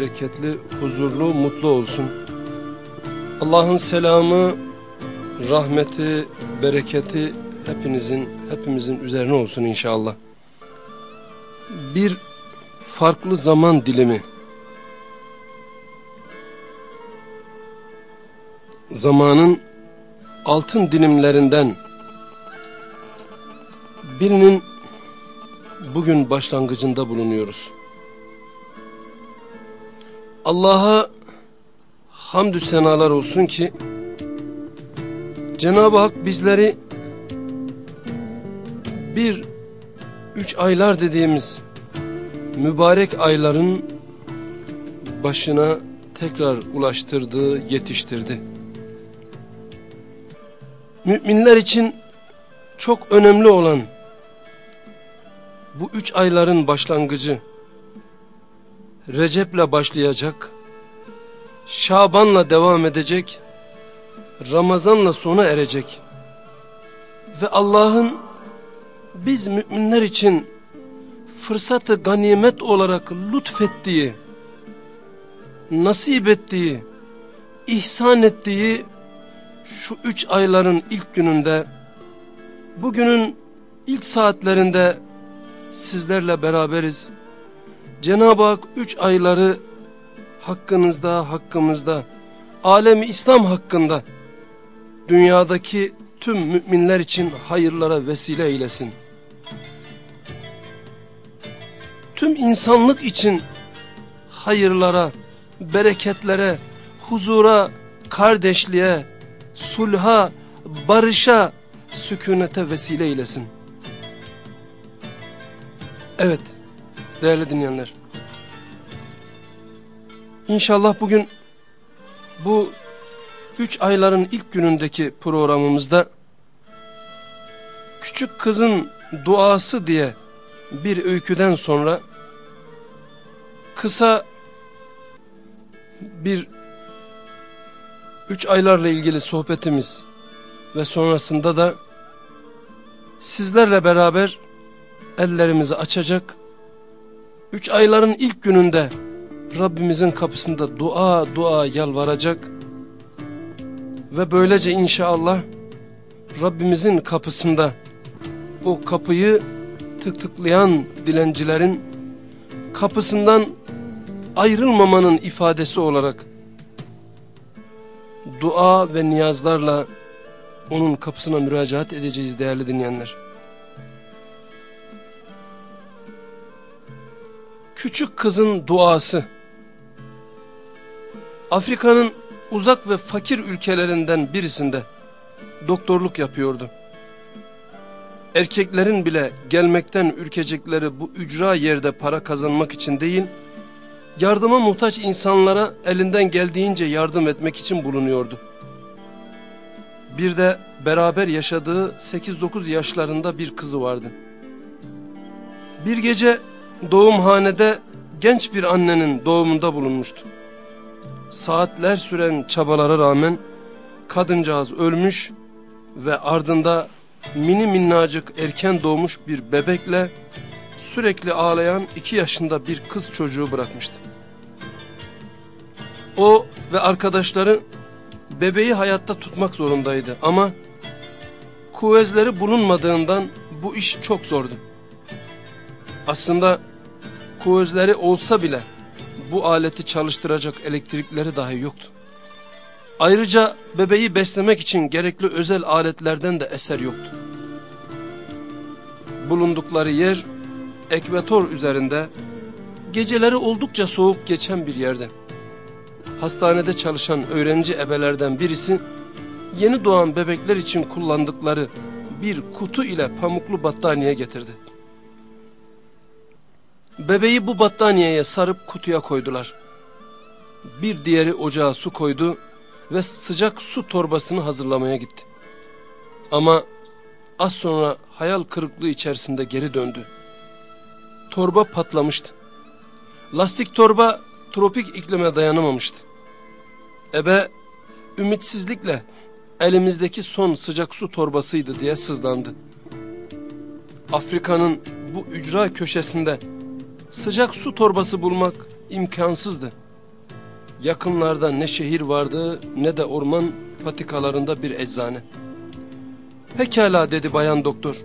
bereketli, huzurlu, mutlu olsun. Allah'ın selamı, rahmeti, bereketi hepinizin, hepimizin üzerine olsun inşallah. Bir farklı zaman dilimi, zamanın altın dilimlerinden birinin bugün başlangıcında bulunuyoruz. Allah'a hamdü senalar olsun ki Cenab-ı Hak bizleri bir üç aylar dediğimiz mübarek ayların başına tekrar ulaştırdı, yetiştirdi. Müminler için çok önemli olan bu üç ayların başlangıcı Recep'le başlayacak, Şaban'la devam edecek, Ramazan'la sona erecek ve Allah'ın biz müminler için fırsatı ganimet olarak lütfettiği, nasip ettiği, ihsan ettiği şu üç ayların ilk gününde, bugünün ilk saatlerinde sizlerle beraberiz. Cenab-ı Hak üç ayları hakkınızda, hakkımızda, alemi İslam hakkında, dünyadaki tüm müminler için hayırlara vesile eylesin. Tüm insanlık için hayırlara, bereketlere, huzura, kardeşliğe, sulha, barışa, sükunete vesile eylesin. Evet, değerli dinleyenler. İnşallah bugün bu üç ayların ilk günündeki programımızda küçük kızın duası diye bir öyküden sonra kısa bir üç aylarla ilgili sohbetimiz ve sonrasında da sizlerle beraber ellerimizi açacak, üç ayların ilk gününde Rabbimizin kapısında dua dua yalvaracak ve böylece inşallah Rabbimizin kapısında o kapıyı tık tıklayan dilencilerin kapısından ayrılmamanın ifadesi olarak dua ve niyazlarla onun kapısına müracaat edeceğiz değerli dinleyenler. Küçük kızın duası Afrika'nın uzak ve fakir ülkelerinden birisinde doktorluk yapıyordu. Erkeklerin bile gelmekten ürkecekleri bu ücra yerde para kazanmak için değil, yardıma muhtaç insanlara elinden geldiğince yardım etmek için bulunuyordu. Bir de beraber yaşadığı 8-9 yaşlarında bir kızı vardı. Bir gece doğumhanede genç bir annenin doğumunda bulunmuştu. Saatler süren çabalara rağmen kadıncağız ölmüş ve ardında mini minnacık erken doğmuş bir bebekle sürekli ağlayan iki yaşında bir kız çocuğu bırakmıştı. O ve arkadaşları bebeği hayatta tutmak zorundaydı ama kuvvezleri bulunmadığından bu iş çok zordu. Aslında kuvvezleri olsa bile bu aleti çalıştıracak elektrikleri dahi yoktu. Ayrıca bebeği beslemek için gerekli özel aletlerden de eser yoktu. Bulundukları yer ekvator üzerinde geceleri oldukça soğuk geçen bir yerde. Hastanede çalışan öğrenci ebelerden birisi yeni doğan bebekler için kullandıkları bir kutu ile pamuklu battaniye getirdi. Bebeği bu battaniyeye sarıp kutuya koydular. Bir diğeri ocağa su koydu ve sıcak su torbasını hazırlamaya gitti. Ama az sonra hayal kırıklığı içerisinde geri döndü. Torba patlamıştı. Lastik torba tropik iklime dayanamamıştı. Ebe ümitsizlikle elimizdeki son sıcak su torbasıydı diye sızlandı. Afrika'nın bu ücra köşesinde sıcak su torbası bulmak imkansızdı. Yakınlarda ne şehir vardı ne de orman patikalarında bir eczane. Pekala dedi bayan doktor.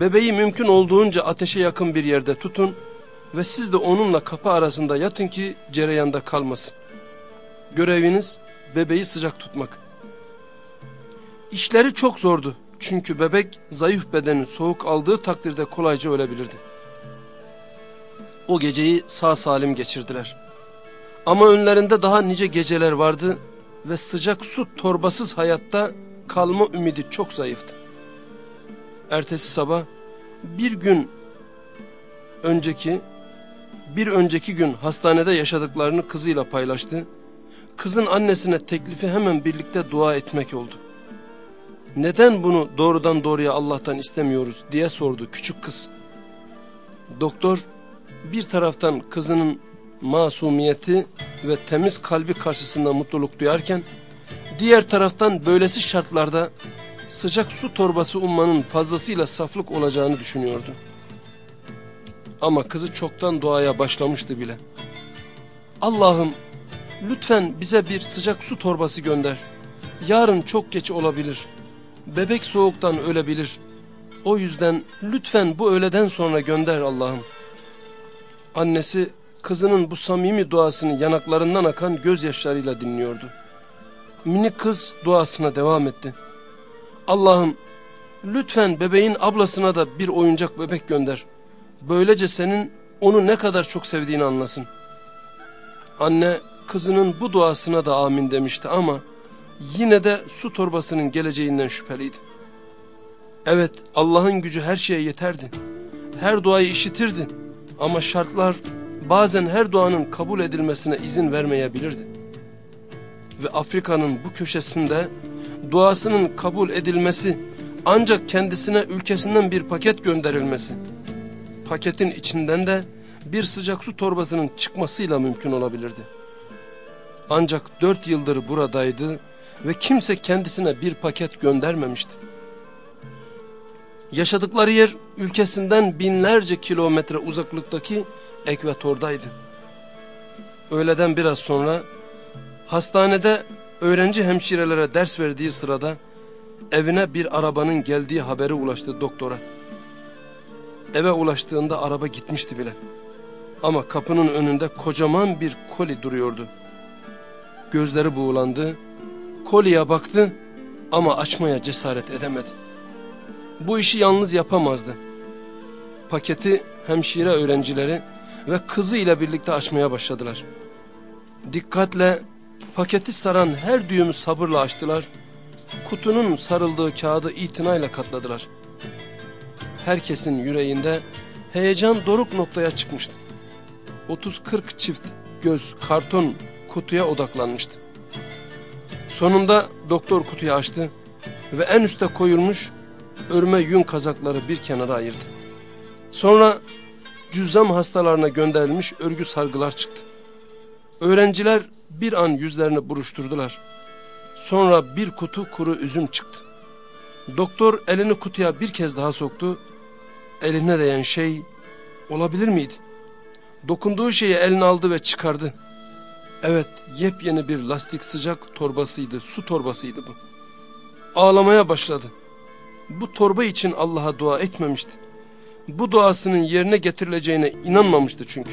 Bebeği mümkün olduğunca ateşe yakın bir yerde tutun ve siz de onunla kapı arasında yatın ki cereyanda kalmasın. Göreviniz bebeği sıcak tutmak. İşleri çok zordu çünkü bebek zayıf bedenin soğuk aldığı takdirde kolayca ölebilirdi. O geceyi sağ salim geçirdiler. Ama önlerinde daha nice geceler vardı ve sıcak su torbasız hayatta kalma ümidi çok zayıftı. Ertesi sabah bir gün önceki bir önceki gün hastanede yaşadıklarını kızıyla paylaştı. Kızın annesine teklifi hemen birlikte dua etmek oldu. Neden bunu doğrudan doğruya Allah'tan istemiyoruz diye sordu küçük kız. Doktor bir taraftan kızının masumiyeti ve temiz kalbi karşısında mutluluk duyarken diğer taraftan böylesi şartlarda sıcak su torbası ummanın fazlasıyla saflık olacağını düşünüyordu. Ama kızı çoktan duaya başlamıştı bile. Allah'ım lütfen bize bir sıcak su torbası gönder. Yarın çok geç olabilir. Bebek soğuktan ölebilir. O yüzden lütfen bu öğleden sonra gönder Allah'ım. Annesi kızının bu samimi duasını yanaklarından akan gözyaşlarıyla dinliyordu. Minik kız duasına devam etti. Allah'ım lütfen bebeğin ablasına da bir oyuncak bebek gönder. Böylece senin onu ne kadar çok sevdiğini anlasın. Anne kızının bu duasına da amin demişti ama yine de su torbasının geleceğinden şüpheliydi. Evet Allah'ın gücü her şeye yeterdi. Her duayı işitirdi ama şartlar bazen her duanın kabul edilmesine izin vermeyebilirdi. Ve Afrika'nın bu köşesinde duasının kabul edilmesi ancak kendisine ülkesinden bir paket gönderilmesi, paketin içinden de bir sıcak su torbasının çıkmasıyla mümkün olabilirdi. Ancak dört yıldır buradaydı ve kimse kendisine bir paket göndermemişti. Yaşadıkları yer ülkesinden binlerce kilometre uzaklıktaki ekvatordaydı. Öğleden biraz sonra hastanede öğrenci hemşirelere ders verdiği sırada evine bir arabanın geldiği haberi ulaştı doktora. Eve ulaştığında araba gitmişti bile. Ama kapının önünde kocaman bir koli duruyordu. Gözleri buğulandı, koliye baktı ama açmaya cesaret edemedi. Bu işi yalnız yapamazdı. Paketi hemşire öğrencileri ve kızı ile birlikte açmaya başladılar. Dikkatle paketi saran her düğümü sabırla açtılar. Kutunun sarıldığı kağıdı itinayla katladılar. Herkesin yüreğinde heyecan doruk noktaya çıkmıştı. 30-40 çift göz karton kutuya odaklanmıştı. Sonunda doktor kutuyu açtı ve en üste koyulmuş örme yün kazakları bir kenara ayırdı. Sonra cüzzam hastalarına gönderilmiş örgü sargılar çıktı. Öğrenciler bir an yüzlerini buruşturdular. Sonra bir kutu kuru üzüm çıktı. Doktor elini kutuya bir kez daha soktu. Eline değen şey olabilir miydi? Dokunduğu şeyi eline aldı ve çıkardı. Evet yepyeni bir lastik sıcak torbasıydı, su torbasıydı bu. Ağlamaya başladı. Bu torba için Allah'a dua etmemişti. Bu duasının yerine getirileceğine inanmamıştı çünkü.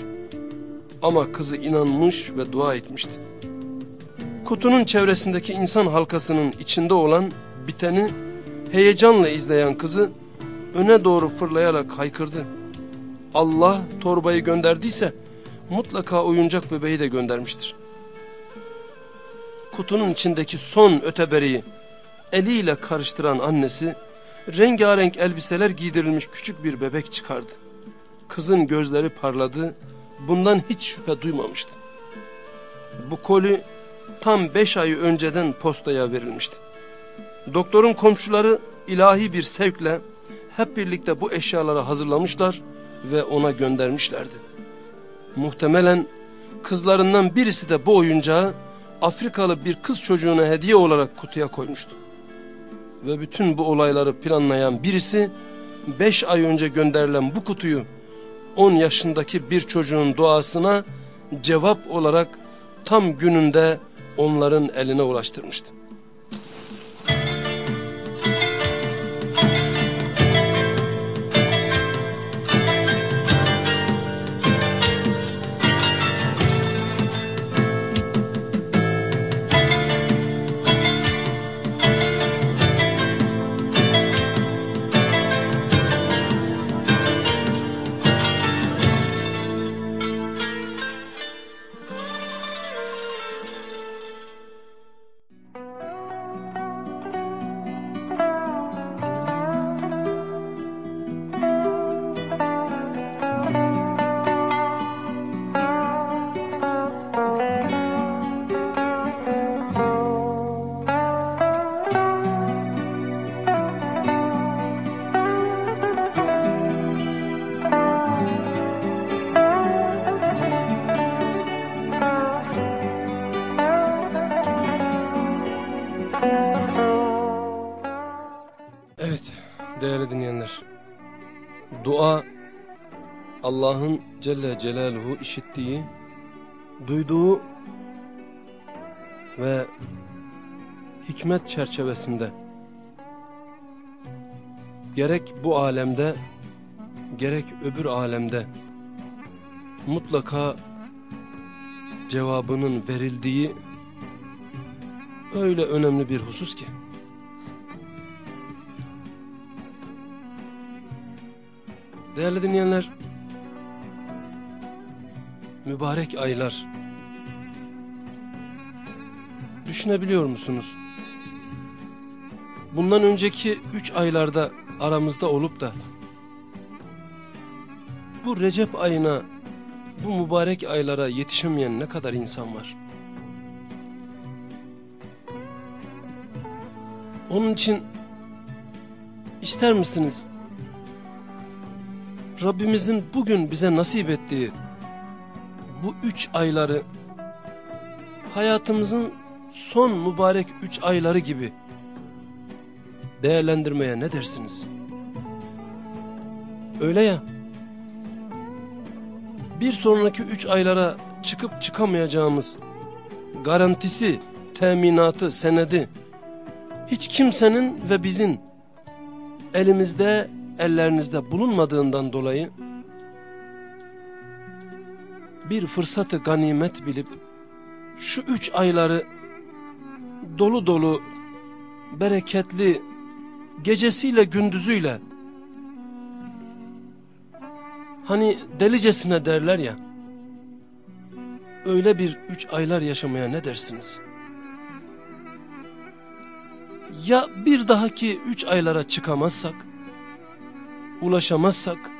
Ama kızı inanmış ve dua etmişti. Kutunun çevresindeki insan halkasının içinde olan biteni heyecanla izleyen kızı öne doğru fırlayarak haykırdı. Allah torbayı gönderdiyse mutlaka oyuncak bebeği de göndermiştir. Kutunun içindeki son öteberiyi eliyle karıştıran annesi rengarenk elbiseler giydirilmiş küçük bir bebek çıkardı. Kızın gözleri parladı, bundan hiç şüphe duymamıştı. Bu koli tam beş ay önceden postaya verilmişti. Doktorun komşuları ilahi bir sevkle hep birlikte bu eşyaları hazırlamışlar ve ona göndermişlerdi. Muhtemelen kızlarından birisi de bu oyuncağı Afrikalı bir kız çocuğuna hediye olarak kutuya koymuştu. Ve bütün bu olayları planlayan birisi beş ay önce gönderilen bu kutuyu 10 yaşındaki bir çocuğun duasına cevap olarak tam gününde onların eline ulaştırmıştı. Celle Celaluhu işittiği, duyduğu ve hikmet çerçevesinde gerek bu alemde gerek öbür alemde mutlaka cevabının verildiği öyle önemli bir husus ki. Değerli dinleyenler, mübarek aylar. Düşünebiliyor musunuz? Bundan önceki üç aylarda aramızda olup da bu Recep ayına, bu mübarek aylara yetişemeyen ne kadar insan var? Onun için ister misiniz Rabbimizin bugün bize nasip ettiği bu üç ayları hayatımızın son mübarek üç ayları gibi değerlendirmeye ne dersiniz? Öyle ya, bir sonraki üç aylara çıkıp çıkamayacağımız garantisi, teminatı, senedi hiç kimsenin ve bizim elimizde, ellerinizde bulunmadığından dolayı bir fırsatı ganimet bilip şu üç ayları dolu dolu, bereketli, gecesiyle gündüzüyle hani delicesine derler ya öyle bir üç aylar yaşamaya ne dersiniz? Ya bir dahaki üç aylara çıkamazsak, ulaşamazsak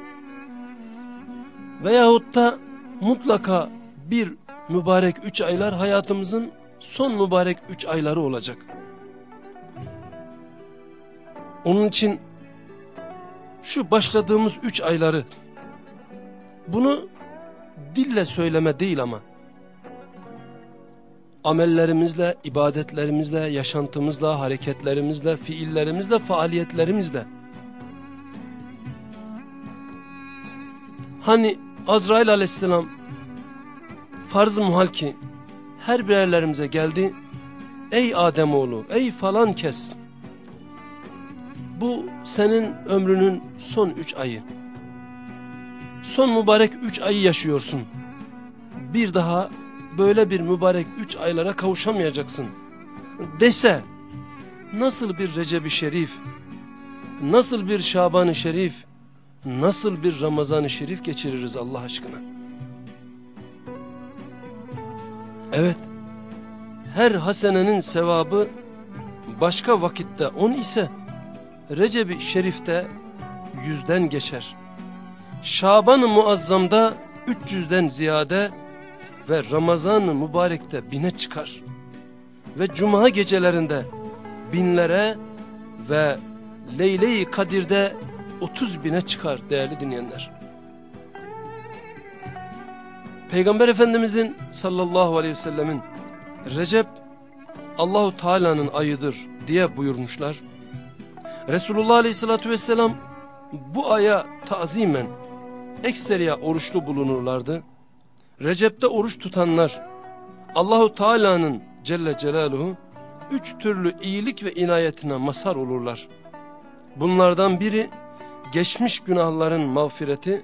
veyahut da mutlaka bir mübarek üç aylar hayatımızın son mübarek üç ayları olacak. Onun için şu başladığımız üç ayları bunu dille söyleme değil ama amellerimizle, ibadetlerimizle, yaşantımızla, hareketlerimizle, fiillerimizle, faaliyetlerimizle hani Azrail aleyhisselam farz-ı muhal ki her birerlerimize geldi. Ey Ademoğlu, ey falan kes. Bu senin ömrünün son üç ayı. Son mübarek üç ayı yaşıyorsun. Bir daha böyle bir mübarek üç aylara kavuşamayacaksın. Dese nasıl bir Recep-i Şerif, nasıl bir Şaban-ı Şerif, nasıl bir Ramazan-ı Şerif geçiririz Allah aşkına? Evet, her hasenenin sevabı başka vakitte on ise Recep-i Şerif'te yüzden geçer. Şaban-ı Muazzam'da 300'den ziyade ve Ramazan-ı Mübarek'te bine çıkar. Ve Cuma gecelerinde binlere ve Leyle-i Kadir'de 30 bine çıkar değerli dinleyenler. Peygamber Efendimizin sallallahu aleyhi ve sellemin Recep Allahu Teala'nın ayıdır diye buyurmuşlar. Resulullah aleyhissalatü vesselam bu aya tazimen ekseriya oruçlu bulunurlardı. Recep'te oruç tutanlar Allahu Teala'nın Celle Celaluhu üç türlü iyilik ve inayetine mazhar olurlar. Bunlardan biri geçmiş günahların mağfireti,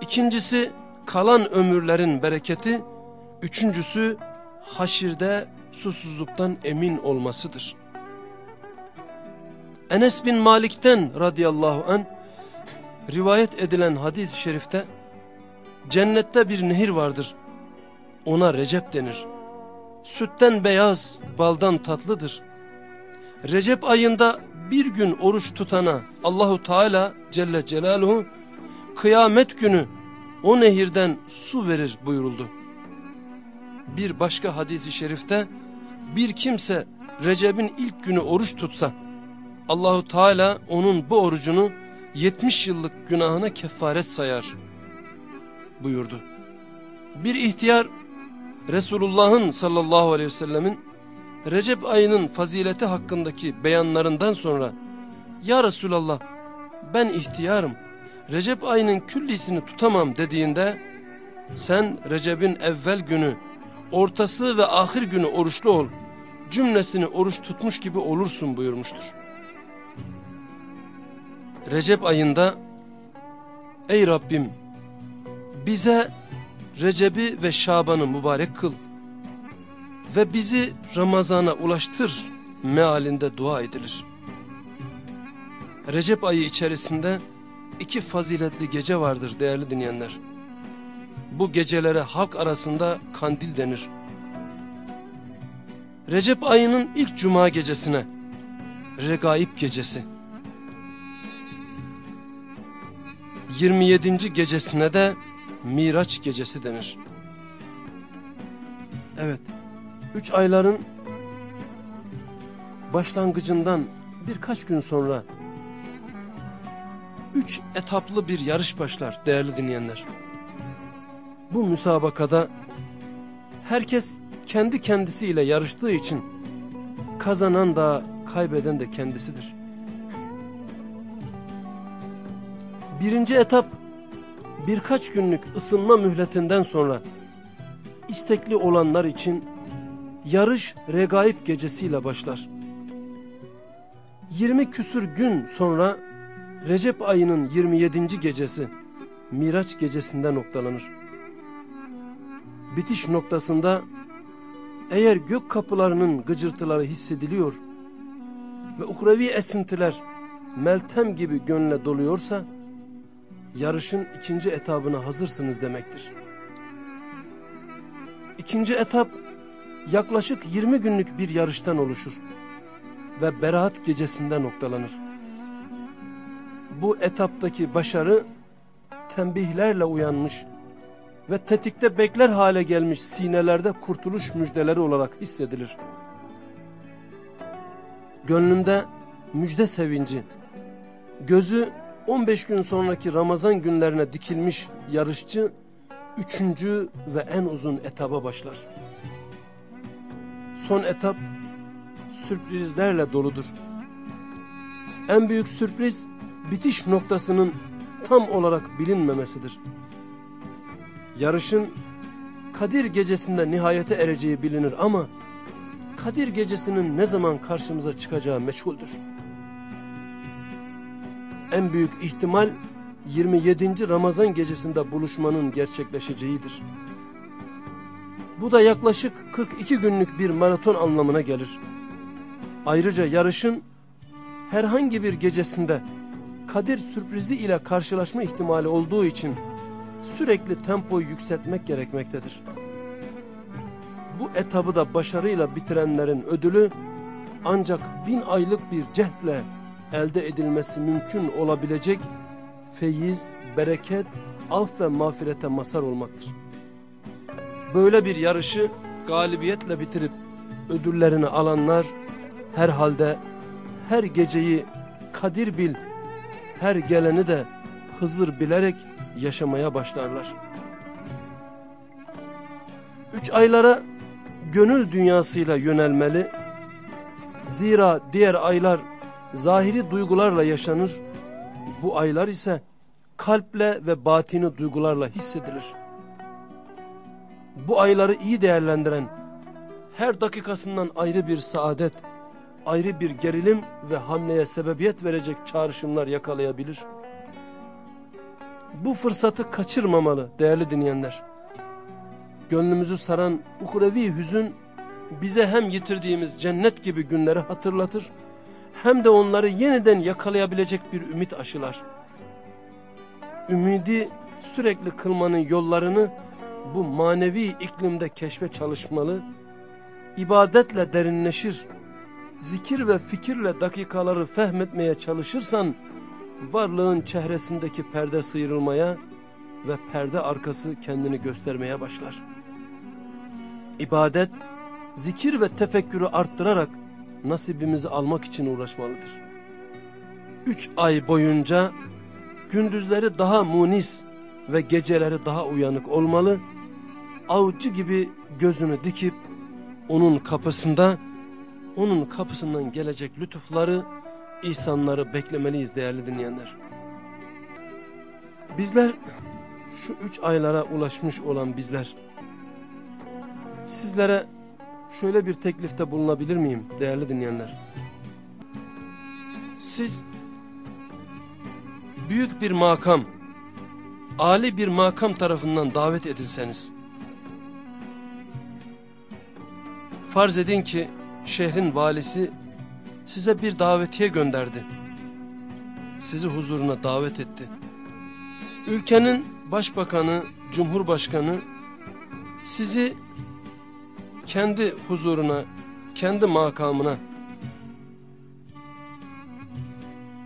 ikincisi kalan ömürlerin bereketi, üçüncüsü haşirde susuzluktan emin olmasıdır. Enes bin Malik'ten radıyallahu an rivayet edilen hadis-i şerifte cennette bir nehir vardır. Ona Recep denir. Sütten beyaz, baldan tatlıdır. Recep ayında bir gün oruç tutana Allahu Teala Celle Celaluhu kıyamet günü o nehirden su verir buyuruldu. Bir başka hadisi şerifte bir kimse Recep'in ilk günü oruç tutsa Allahu Teala onun bu orucunu 70 yıllık günahına kefaret sayar buyurdu. Bir ihtiyar Resulullah'ın sallallahu aleyhi ve sellemin Recep ayının fazileti hakkındaki beyanlarından sonra Ya Resulallah ben ihtiyarım Recep ayının küllisini tutamam dediğinde sen Recep'in evvel günü ortası ve ahir günü oruçlu ol cümlesini oruç tutmuş gibi olursun buyurmuştur. Recep ayında ey Rabbim bize Recep'i ve Şaban'ı mübarek kıl ve bizi Ramazan'a ulaştır mealinde dua edilir. Recep ayı içerisinde iki faziletli gece vardır değerli dinleyenler. Bu gecelere halk arasında kandil denir. Recep ayının ilk cuma gecesine Regaib gecesi 27. gecesine de Miraç gecesi denir. Evet, üç ayların başlangıcından birkaç gün sonra üç etaplı bir yarış başlar değerli dinleyenler. Bu müsabakada herkes kendi kendisiyle yarıştığı için kazanan da kaybeden de kendisidir. Birinci etap birkaç günlük ısınma mühletinden sonra istekli olanlar için yarış regaib gecesiyle başlar. 20 küsür gün sonra Recep ayının 27. gecesi Miraç gecesinde noktalanır. Bitiş noktasında eğer gök kapılarının gıcırtıları hissediliyor ve uhrevi esintiler meltem gibi gönle doluyorsa yarışın ikinci etabına hazırsınız demektir. İkinci etap yaklaşık 20 günlük bir yarıştan oluşur ve Berat gecesinde noktalanır. Bu etaptaki başarı tembihlerle uyanmış ve tetikte bekler hale gelmiş sinelerde kurtuluş müjdeleri olarak hissedilir. Gönlünde müjde sevinci, gözü 15 gün sonraki Ramazan günlerine dikilmiş yarışçı üçüncü ve en uzun etaba başlar. Son etap sürprizlerle doludur. En büyük sürpriz bitiş noktasının tam olarak bilinmemesidir. Yarışın Kadir gecesinde nihayete ereceği bilinir ama Kadir gecesinin ne zaman karşımıza çıkacağı meçhuldür en büyük ihtimal 27. Ramazan gecesinde buluşmanın gerçekleşeceğidir. Bu da yaklaşık 42 günlük bir maraton anlamına gelir. Ayrıca yarışın herhangi bir gecesinde Kadir sürprizi ile karşılaşma ihtimali olduğu için sürekli tempoyu yükseltmek gerekmektedir. Bu etabı da başarıyla bitirenlerin ödülü ancak bin aylık bir cehdle elde edilmesi mümkün olabilecek feyiz, bereket, af ve mağfirete mazhar olmaktır. Böyle bir yarışı galibiyetle bitirip ödüllerini alanlar herhalde her geceyi kadir bil, her geleni de Hızır bilerek yaşamaya başlarlar. Üç aylara gönül dünyasıyla yönelmeli, zira diğer aylar zahiri duygularla yaşanır, Bu aylar ise kalple ve batini duygularla hissedilir. Bu ayları iyi değerlendiren, her dakikasından ayrı bir saadet, ayrı bir gerilim ve hamleye sebebiyet verecek çağrışımlar yakalayabilir. Bu fırsatı kaçırmamalı değerli dinleyenler. Gönlümüzü saran uhrevi hüzün bize hem yitirdiğimiz cennet gibi günleri hatırlatır, hem de onları yeniden yakalayabilecek bir ümit aşılar. Ümidi sürekli kılmanın yollarını bu manevi iklimde keşfe çalışmalı, ibadetle derinleşir, zikir ve fikirle dakikaları fehmetmeye çalışırsan, varlığın çehresindeki perde sıyrılmaya ve perde arkası kendini göstermeye başlar. İbadet, zikir ve tefekkürü arttırarak nasibimizi almak için uğraşmalıdır. Üç ay boyunca gündüzleri daha munis ve geceleri daha uyanık olmalı, avcı gibi gözünü dikip onun kapısında, onun kapısından gelecek lütufları, ihsanları beklemeliyiz değerli dinleyenler. Bizler, şu üç aylara ulaşmış olan bizler, sizlere şöyle bir teklifte bulunabilir miyim değerli dinleyenler? Siz büyük bir makam, Ali bir makam tarafından davet edilseniz, farz edin ki şehrin valisi size bir davetiye gönderdi. Sizi huzuruna davet etti. Ülkenin başbakanı, cumhurbaşkanı sizi kendi huzuruna, kendi makamına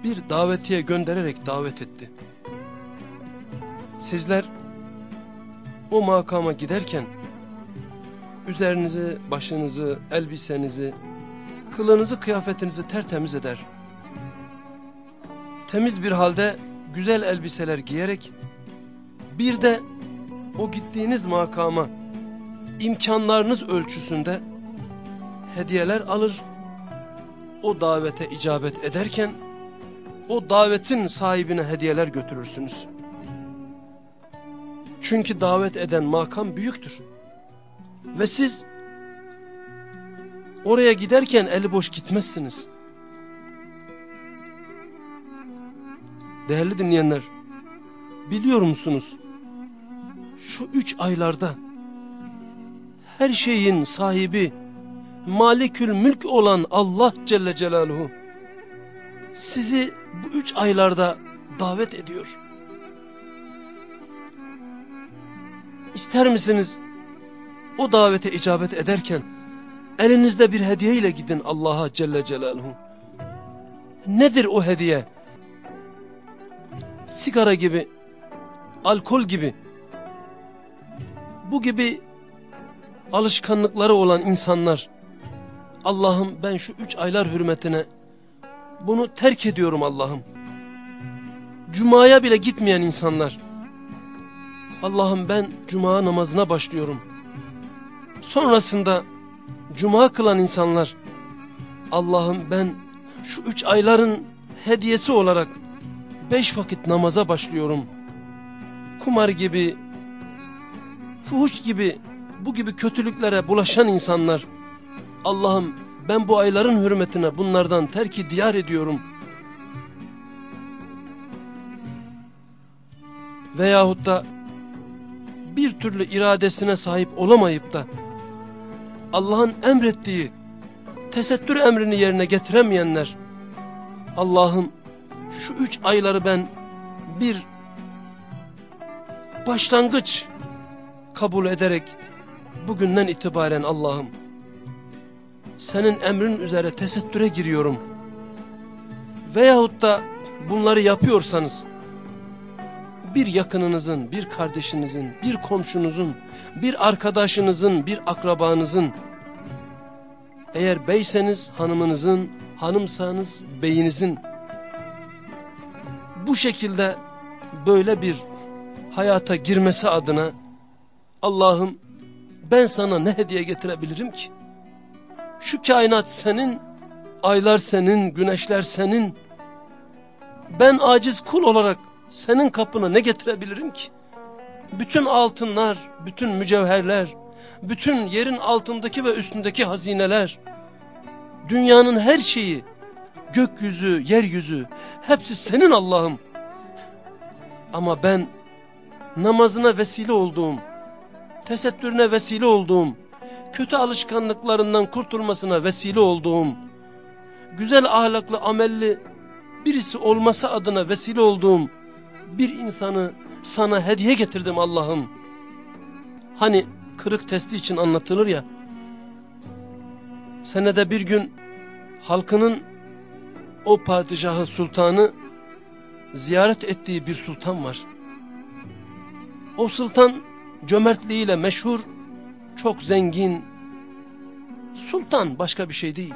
bir davetiye göndererek davet etti. Sizler o makama giderken üzerinizi, başınızı, elbisenizi, kılınızı, kıyafetinizi tertemiz eder. Temiz bir halde güzel elbiseler giyerek bir de o gittiğiniz makama imkanlarınız ölçüsünde hediyeler alır. O davete icabet ederken o davetin sahibine hediyeler götürürsünüz. Çünkü davet eden makam büyüktür. Ve siz oraya giderken eli boş gitmezsiniz. Değerli dinleyenler, biliyor musunuz? Şu üç aylarda her şeyin sahibi, malikül mülk olan Allah Celle Celaluhu sizi bu üç aylarda davet ediyor. İster misiniz o davete icabet ederken elinizde bir hediye ile gidin Allah'a Celle Celaluhu. Nedir o hediye? Sigara gibi, alkol gibi, bu gibi alışkanlıkları olan insanlar, Allah'ım ben şu üç aylar hürmetine bunu terk ediyorum Allah'ım. Cuma'ya bile gitmeyen insanlar, Allah'ım ben cuma namazına başlıyorum. Sonrasında cuma kılan insanlar Allah'ım ben şu üç ayların hediyesi olarak beş vakit namaza başlıyorum. Kumar gibi, fuhuş gibi, bu gibi kötülüklere bulaşan insanlar Allah'ım ben bu ayların hürmetine bunlardan terki diyar ediyorum. Veyahut da bir türlü iradesine sahip olamayıp da Allah'ın emrettiği tesettür emrini yerine getiremeyenler Allah'ım şu üç ayları ben bir başlangıç kabul ederek bugünden itibaren Allah'ım senin emrin üzere tesettüre giriyorum. Veyahut da bunları yapıyorsanız bir yakınınızın, bir kardeşinizin, bir komşunuzun, bir arkadaşınızın, bir akrabanızın, eğer beyseniz hanımınızın, hanımsanız beyinizin, bu şekilde böyle bir hayata girmesi adına Allah'ım ben sana ne hediye getirebilirim ki? Şu kainat senin, aylar senin, güneşler senin, Ben aciz kul olarak senin kapına ne getirebilirim ki? Bütün altınlar, bütün mücevherler, bütün yerin altındaki ve üstündeki hazineler, dünyanın her şeyi, gökyüzü, yeryüzü, hepsi senin Allah'ım. Ama ben namazına vesile olduğum, tesettürüne vesile olduğum, kötü alışkanlıklarından kurtulmasına vesile olduğum, güzel ahlaklı, amelli birisi olması adına vesile olduğum bir insanı sana hediye getirdim Allah'ım. Hani kırık testi için anlatılır ya, senede bir gün halkının o padişahı sultanı ziyaret ettiği bir sultan var. O sultan cömertliğiyle meşhur, çok zengin, sultan başka bir şey değil.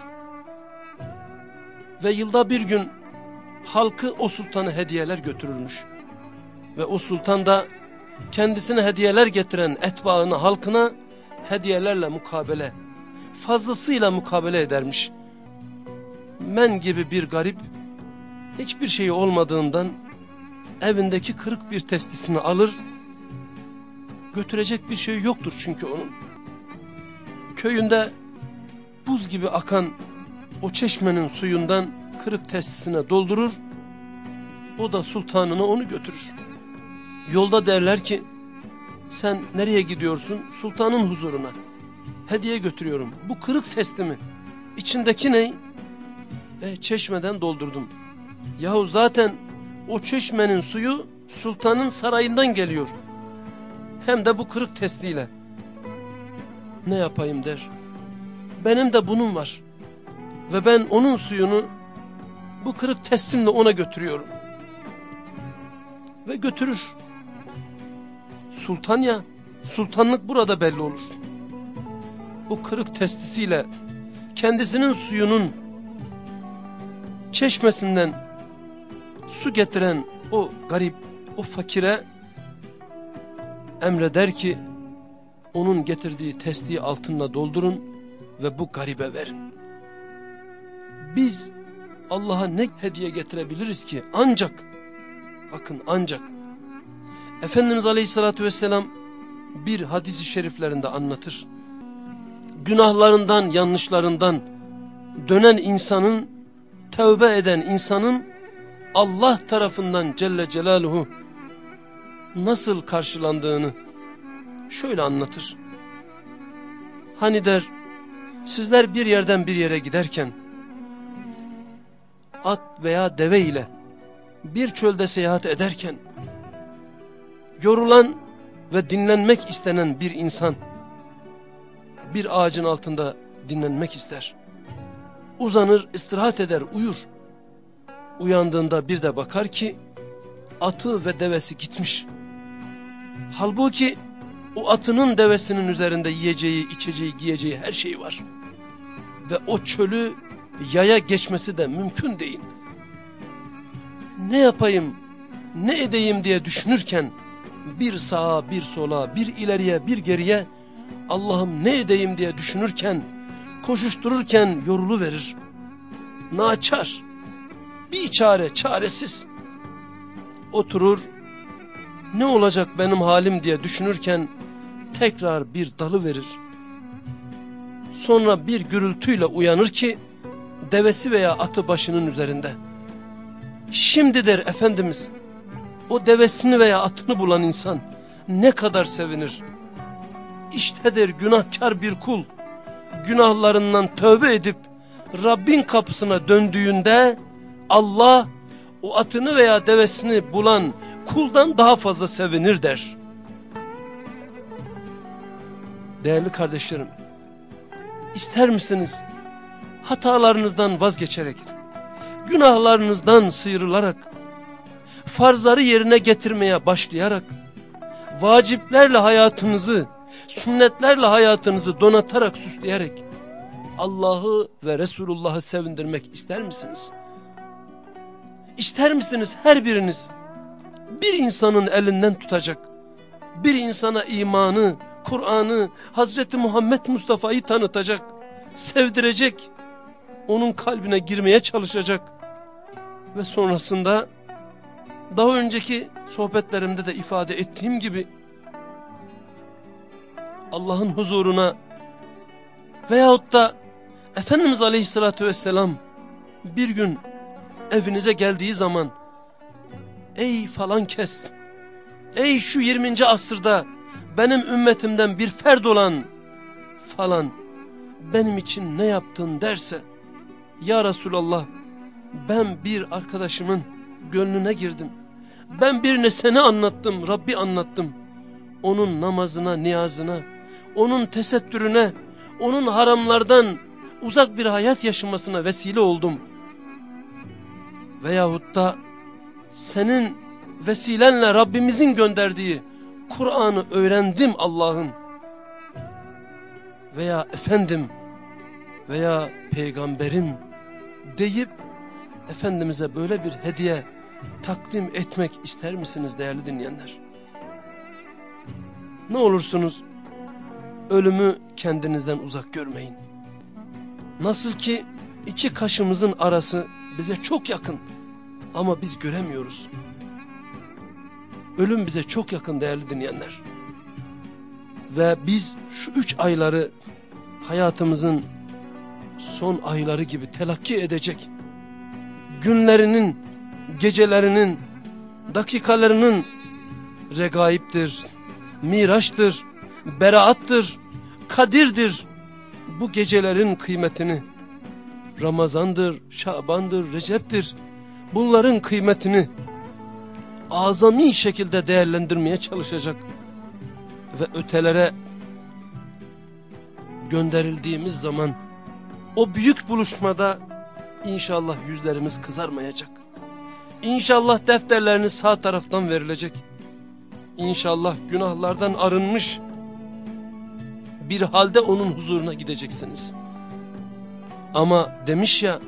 Ve yılda bir gün halkı o sultanı hediyeler götürürmüş. Ve o sultan da kendisine hediyeler getiren etbaını halkına hediyelerle mukabele, fazlasıyla mukabele edermiş. Men gibi bir garip, hiçbir şeyi olmadığından evindeki kırık bir testisini alır, götürecek bir şey yoktur çünkü onun. Köyünde buz gibi akan o çeşmenin suyundan kırık testisine doldurur, o da sultanına onu götürür. Yolda derler ki, sen nereye gidiyorsun? Sultanın huzuruna. Hediye götürüyorum. Bu kırık testimi. İçindeki ne? E, çeşmeden doldurdum. Yahu zaten o çeşmenin suyu sultanın sarayından geliyor. Hem de bu kırık testiyle. Ne yapayım der. Benim de bunun var. Ve ben onun suyunu bu kırık testimle ona götürüyorum. Ve götürür. Sultan ya, sultanlık burada belli olur. Bu kırık testisiyle kendisinin suyunun çeşmesinden su getiren o garip, o fakire emreder ki onun getirdiği testiyi altınla doldurun ve bu garibe verin. Biz Allah'a ne hediye getirebiliriz ki ancak bakın ancak Efendimiz Aleyhisselatü Vesselam bir hadisi şeriflerinde anlatır. Günahlarından, yanlışlarından dönen insanın, tövbe eden insanın Allah tarafından Celle Celaluhu nasıl karşılandığını şöyle anlatır. Hani der, sizler bir yerden bir yere giderken, at veya deve ile bir çölde seyahat ederken, yorulan ve dinlenmek istenen bir insan, bir ağacın altında dinlenmek ister. Uzanır, istirahat eder, uyur. Uyandığında bir de bakar ki, atı ve devesi gitmiş. Halbuki o atının devesinin üzerinde yiyeceği, içeceği, giyeceği her şey var. Ve o çölü yaya geçmesi de mümkün değil. Ne yapayım, ne edeyim diye düşünürken bir sağa bir sola bir ileriye bir geriye Allah'ım ne edeyim diye düşünürken koşuştururken yorulu verir. Naçar, bir çare çaresiz oturur ne olacak benim halim diye düşünürken tekrar bir dalı verir. Sonra bir gürültüyle uyanır ki devesi veya atı başının üzerinde. Şimdi der Efendimiz o devesini veya atını bulan insan ne kadar sevinir. İştedir günahkar bir kul günahlarından tövbe edip Rabbin kapısına döndüğünde Allah o atını veya devesini bulan kuldan daha fazla sevinir der. Değerli kardeşlerim, ister misiniz hatalarınızdan vazgeçerek, günahlarınızdan sıyrılarak, farzları yerine getirmeye başlayarak, vaciplerle hayatınızı, sünnetlerle hayatınızı donatarak, süsleyerek, Allah'ı ve Resulullah'ı sevindirmek ister misiniz? İster misiniz her biriniz bir insanın elinden tutacak, bir insana imanı, Kur'an'ı, Hazreti Muhammed Mustafa'yı tanıtacak, sevdirecek, onun kalbine girmeye çalışacak ve sonrasında daha önceki sohbetlerimde de ifade ettiğim gibi Allah'ın huzuruna veyahut da Efendimiz Aleyhisselatü Vesselam bir gün evinize geldiği zaman ey falan kes ey şu 20. asırda benim ümmetimden bir ferd olan falan benim için ne yaptın derse ya Resulallah ben bir arkadaşımın gönlüne girdim. Ben birine seni anlattım, Rabbi anlattım. Onun namazına, niyazına, onun tesettürüne, onun haramlardan uzak bir hayat yaşamasına vesile oldum. Veyahut da senin vesilenle Rabbimizin gönderdiği Kur'an'ı öğrendim Allah'ın. Veya efendim veya peygamberim deyip Efendimiz'e böyle bir hediye takdim etmek ister misiniz değerli dinleyenler? Ne olursunuz ölümü kendinizden uzak görmeyin. Nasıl ki iki kaşımızın arası bize çok yakın ama biz göremiyoruz. Ölüm bize çok yakın değerli dinleyenler. Ve biz şu üç ayları hayatımızın son ayları gibi telakki edecek. Günlerinin, gecelerinin, dakikalarının regaiptir, miraçtır, beraattır, kadirdir. Bu gecelerin kıymetini Ramazandır, Şabandır, Recep'tir. Bunların kıymetini azami şekilde değerlendirmeye çalışacak ve ötelere gönderildiğimiz zaman o büyük buluşmada inşallah yüzlerimiz kızarmayacak. İnşallah defterleriniz sağ taraftan verilecek. İnşallah günahlardan arınmış bir halde onun huzuruna gideceksiniz. Ama demiş ya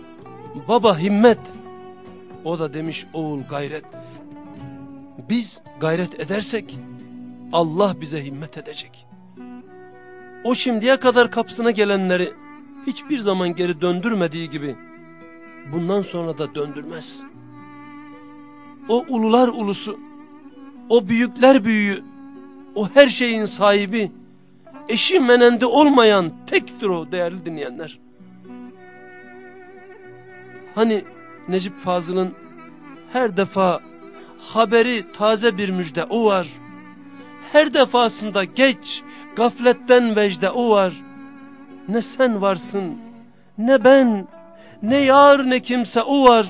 baba himmet o da demiş oğul gayret. Biz gayret edersek Allah bize himmet edecek. O şimdiye kadar kapısına gelenleri hiçbir zaman geri döndürmediği gibi bundan sonra da döndürmez. O ulular ulusu, o büyükler büyüğü, o her şeyin sahibi, eşi menendi olmayan tektir o değerli dinleyenler. Hani Necip Fazıl'ın her defa haberi taze bir müjde o var. Her defasında geç gafletten vecde o var. Ne sen varsın ne ben ne yar ne kimse o var.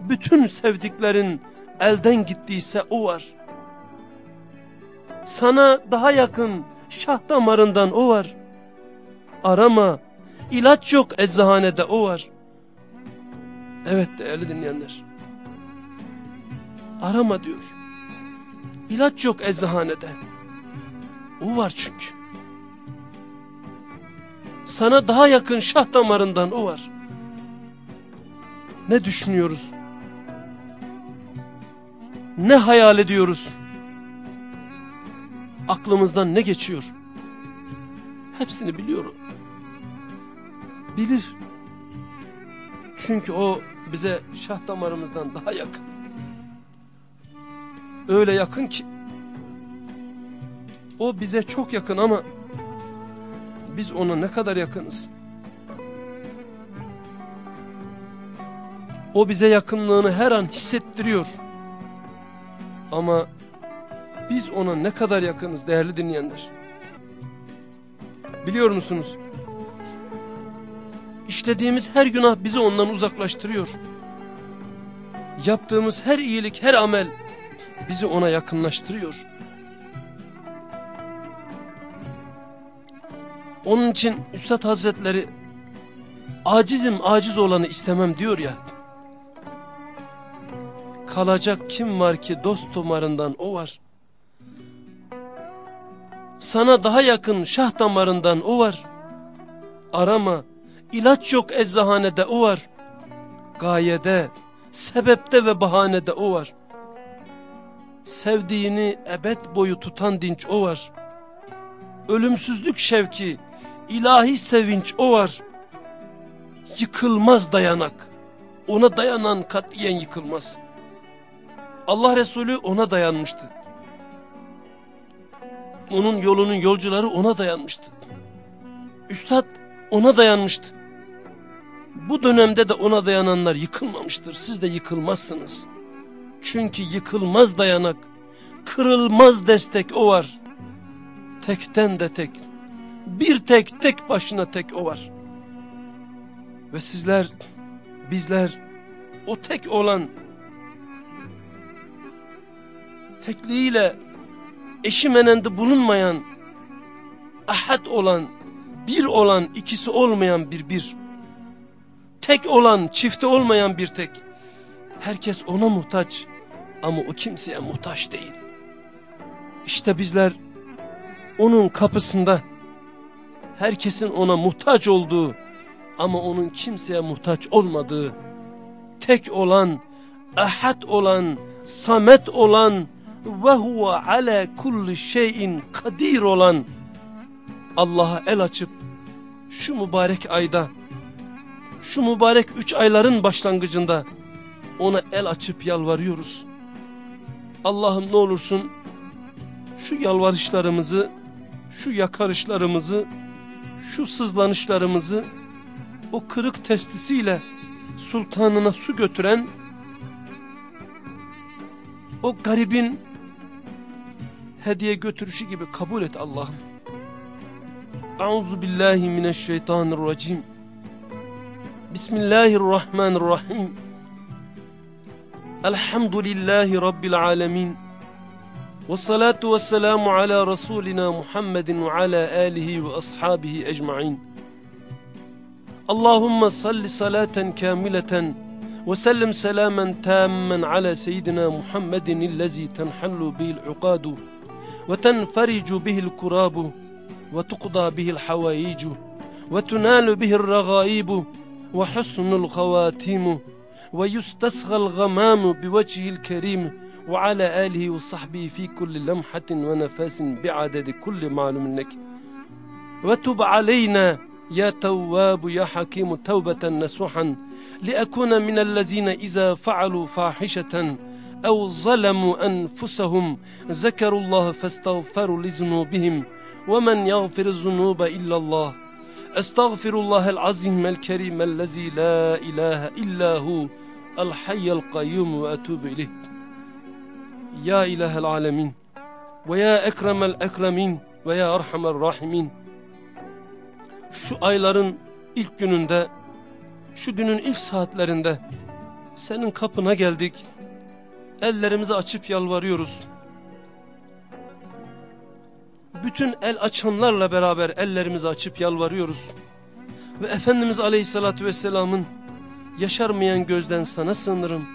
Bütün sevdiklerin elden gittiyse o var. Sana daha yakın şah damarından o var. Arama ilaç yok eczahanede o var. Evet değerli dinleyenler. Arama diyor. İlaç yok eczahanede. O var çünkü. Sana daha yakın şah damarından o var. Ne düşünüyoruz? Ne hayal ediyoruz? Aklımızdan ne geçiyor? Hepsini biliyorum. Bilir. Çünkü o bize şah damarımızdan daha yakın. Öyle yakın ki o bize çok yakın ama biz ona ne kadar yakınız? O bize yakınlığını her an hissettiriyor. Ama biz ona ne kadar yakınız değerli dinleyenler? Biliyor musunuz? İşlediğimiz her günah bizi ondan uzaklaştırıyor. Yaptığımız her iyilik, her amel bizi ona yakınlaştırıyor. Onun için Üstad Hazretleri acizim aciz olanı istemem diyor ya. Kalacak kim var ki dost tomarından o var. Sana daha yakın şah damarından o var. Arama ilaç yok eczahanede o var. Gayede, sebepte ve bahanede o var. Sevdiğini ebed boyu tutan dinç o var. Ölümsüzlük şevki, ilahi sevinç o var. Yıkılmaz dayanak. Ona dayanan katiyen yıkılmaz. Allah Resulü ona dayanmıştı. Onun yolunun yolcuları ona dayanmıştı. Üstad ona dayanmıştı. Bu dönemde de ona dayananlar yıkılmamıştır. Siz de yıkılmazsınız. Çünkü yıkılmaz dayanak, kırılmaz destek o var. Tekten de tek, bir tek tek başına tek o var. Ve sizler, bizler o tek olan tekliğiyle eşi menende bulunmayan, ahad olan, bir olan, ikisi olmayan bir bir, tek olan, çifte olmayan bir tek. Herkes ona muhtaç ama o kimseye muhtaç değil. İşte bizler onun kapısında herkesin ona muhtaç olduğu ama onun kimseye muhtaç olmadığı, tek olan, ahad olan, samet olan ve huve ala kulli şeyin kadir olan Allah'a el açıp şu mübarek ayda, şu mübarek üç ayların başlangıcında ona el açıp yalvarıyoruz. Allah'ım ne olursun şu yalvarışlarımızı, şu yakarışlarımızı, şu sızlanışlarımızı o kırık testisiyle sultanına su götüren o garibin hediye götürüşü gibi kabul et Allah'ım. Euzu billahi mineşşeytanirracim. Bismillahirrahmanirrahim. Elhamdülillahi rabbil alamin. Ve salatu ve selamu ala rasulina Muhammedin ve ala alihi ve ashabihi ecmaîn. Allahümme salli salaten kamileten ve sellim selamen tammen ala seyyidina Muhammedin illezi tenhallu bihil uqadu وتنفرج به الكراب وتقضى به الحوائج وتنال به الرغائب وحسن الخواتيم ويستسغى الغمام بوجهه الكريم وعلى آله وصحبه في كل لمحة ونفاس بعدد كل معلوم لك. وتب علينا يا تواب يا حكيم توبة نسوحا لأكون من الذين إذا فعلوا فاحشة أو ظلموا أنفسهم ذكروا الله فاستغفروا لذنوبهم ومن يغفر الذنوب إلا الله أستغفر الله العظيم الكريم الذي لا إله إلا هو الحي القيوم وأتوب إليه يا إله العالمين ويا أكرم الأكرمين ويا أرحم الراحمين şu ayların ilk gününde, şu günün ilk saatlerinde senin kapına geldik. Ellerimizi açıp yalvarıyoruz. Bütün el açanlarla beraber ellerimizi açıp yalvarıyoruz. Ve Efendimiz Aleyhisselatü Vesselam'ın yaşarmayan gözden sana sığınırım.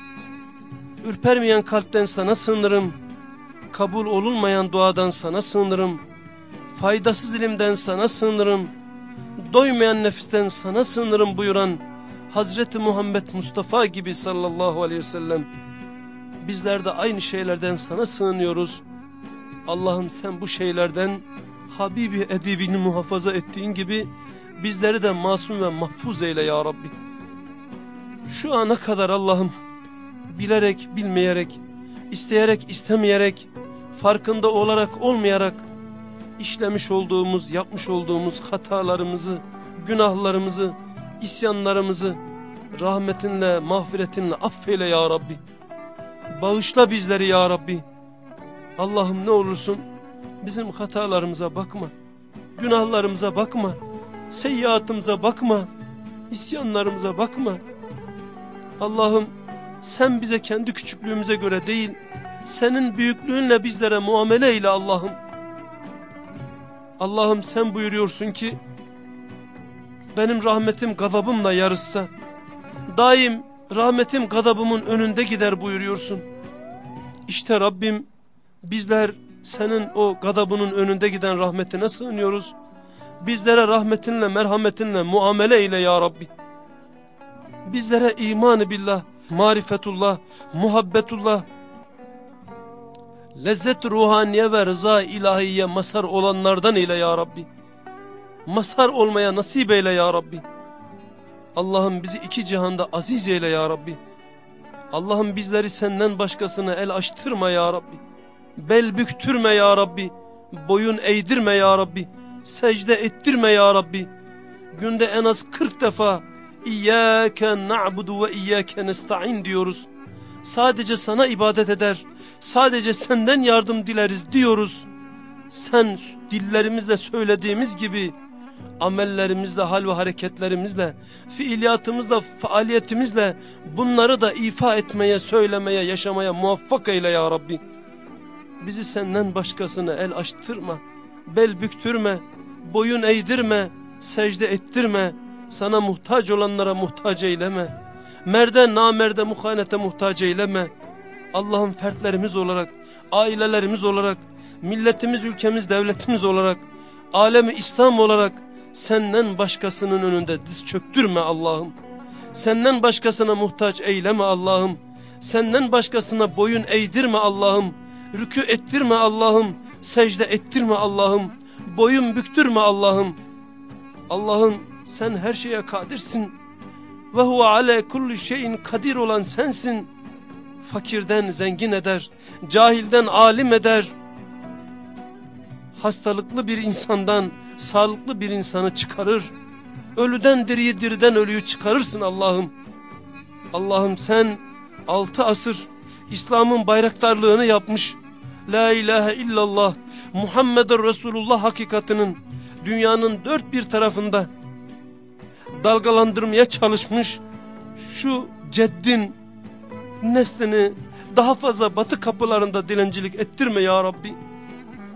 Ürpermeyen kalpten sana sığınırım. Kabul olunmayan duadan sana sığınırım. Faydasız ilimden sana sığınırım doymayan nefisten sana sığınırım buyuran Hazreti Muhammed Mustafa gibi sallallahu aleyhi ve sellem bizler de aynı şeylerden sana sığınıyoruz. Allah'ım sen bu şeylerden Habibi edibini muhafaza ettiğin gibi bizleri de masum ve mahfuz eyle ya Rabbi. Şu ana kadar Allah'ım bilerek bilmeyerek, isteyerek istemeyerek, farkında olarak olmayarak işlemiş olduğumuz, yapmış olduğumuz hatalarımızı, günahlarımızı, isyanlarımızı rahmetinle, mağfiretinle affeyle ya Rabbi. Bağışla bizleri ya Rabbi. Allah'ım ne olursun bizim hatalarımıza bakma, günahlarımıza bakma, seyyiatımıza bakma, isyanlarımıza bakma. Allah'ım sen bize kendi küçüklüğümüze göre değil, senin büyüklüğünle bizlere muamele eyle Allah'ım. Allah'ım sen buyuruyorsun ki benim rahmetim gazabımla yarışsa daim rahmetim gazabımın önünde gider buyuruyorsun. İşte Rabbim bizler senin o gazabının önünde giden rahmetine sığınıyoruz. Bizlere rahmetinle merhametinle muamele eyle ya Rabbi. Bizlere imanı billah, marifetullah, muhabbetullah, lezzet ruhaniye ve rıza ilahiye masar olanlardan eyle ya Rabbi. Masar olmaya nasip eyle ya Rabbi. Allah'ım bizi iki cihanda aziz eyle ya Rabbi. Allah'ım bizleri senden başkasına el açtırma ya Rabbi. Bel büktürme ya Rabbi. Boyun eğdirme ya Rabbi. Secde ettirme ya Rabbi. Günde en az 40 defa İyyâke na'budu ve iyyâke nesta'in diyoruz. Sadece sana ibadet eder. Sadece senden yardım dileriz diyoruz. Sen dillerimizle söylediğimiz gibi amellerimizle, hal ve hareketlerimizle, fiiliyatımızla, faaliyetimizle bunları da ifa etmeye, söylemeye, yaşamaya muvaffak eyle ya Rabbi. Bizi senden başkasını el açtırma, bel büktürme, boyun eğdirme, secde ettirme, sana muhtaç olanlara muhtaç eyleme. Merde namerde muhanete muhtaç eyleme. Allah'ın fertlerimiz olarak, ailelerimiz olarak, milletimiz, ülkemiz, devletimiz olarak, alemi İslam olarak senden başkasının önünde diz çöktürme Allah'ım. Senden başkasına muhtaç eyleme Allah'ım. Senden başkasına boyun eğdirme Allah'ım. Rükü ettirme Allah'ım. Secde ettirme Allah'ım. Boyun büktürme Allah'ım. Allah'ım sen her şeye kadirsin. Ve huve ale kulli şeyin kadir olan sensin. Fakirden zengin eder, cahilden alim eder. Hastalıklı bir insandan sağlıklı bir insanı çıkarır. Ölüden diriyi diriden ölüyü çıkarırsın Allah'ım. Allah'ım sen altı asır İslam'ın bayraktarlığını yapmış. La ilahe illallah Muhammedur Resulullah hakikatinin dünyanın dört bir tarafında dalgalandırmaya çalışmış şu ceddin neslini daha fazla batı kapılarında dilencilik ettirme ya Rabbi.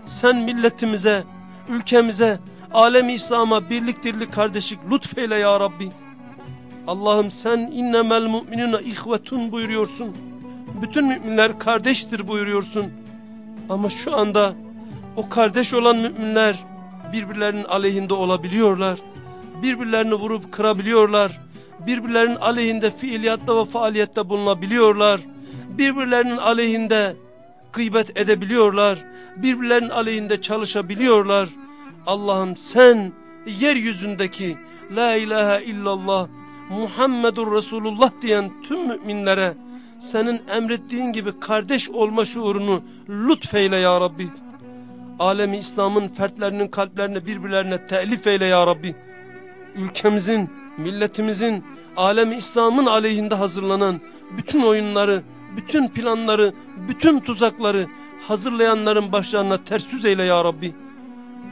Sen milletimize, ülkemize, alem İslam'a birlik dirlik kardeşlik lütfeyle ya Rabbi. Allah'ım sen innemel mu'minuna ihvetun buyuruyorsun. Bütün müminler kardeştir buyuruyorsun. Ama şu anda o kardeş olan müminler birbirlerinin aleyhinde olabiliyorlar birbirlerini vurup kırabiliyorlar. Birbirlerinin aleyhinde fiiliyatta ve faaliyette bulunabiliyorlar. Birbirlerinin aleyhinde gıybet edebiliyorlar. Birbirlerinin aleyhinde çalışabiliyorlar. Allah'ım sen yeryüzündeki La ilahe illallah Muhammedur Resulullah diyen tüm müminlere senin emrettiğin gibi kardeş olma şuurunu lütfeyle ya Rabbi. Alemi İslam'ın fertlerinin kalplerine birbirlerine telif eyle ya Rabbi ülkemizin, milletimizin, alemi İslam'ın aleyhinde hazırlanan bütün oyunları, bütün planları, bütün tuzakları hazırlayanların başlarına ters yüz eyle ya Rabbi.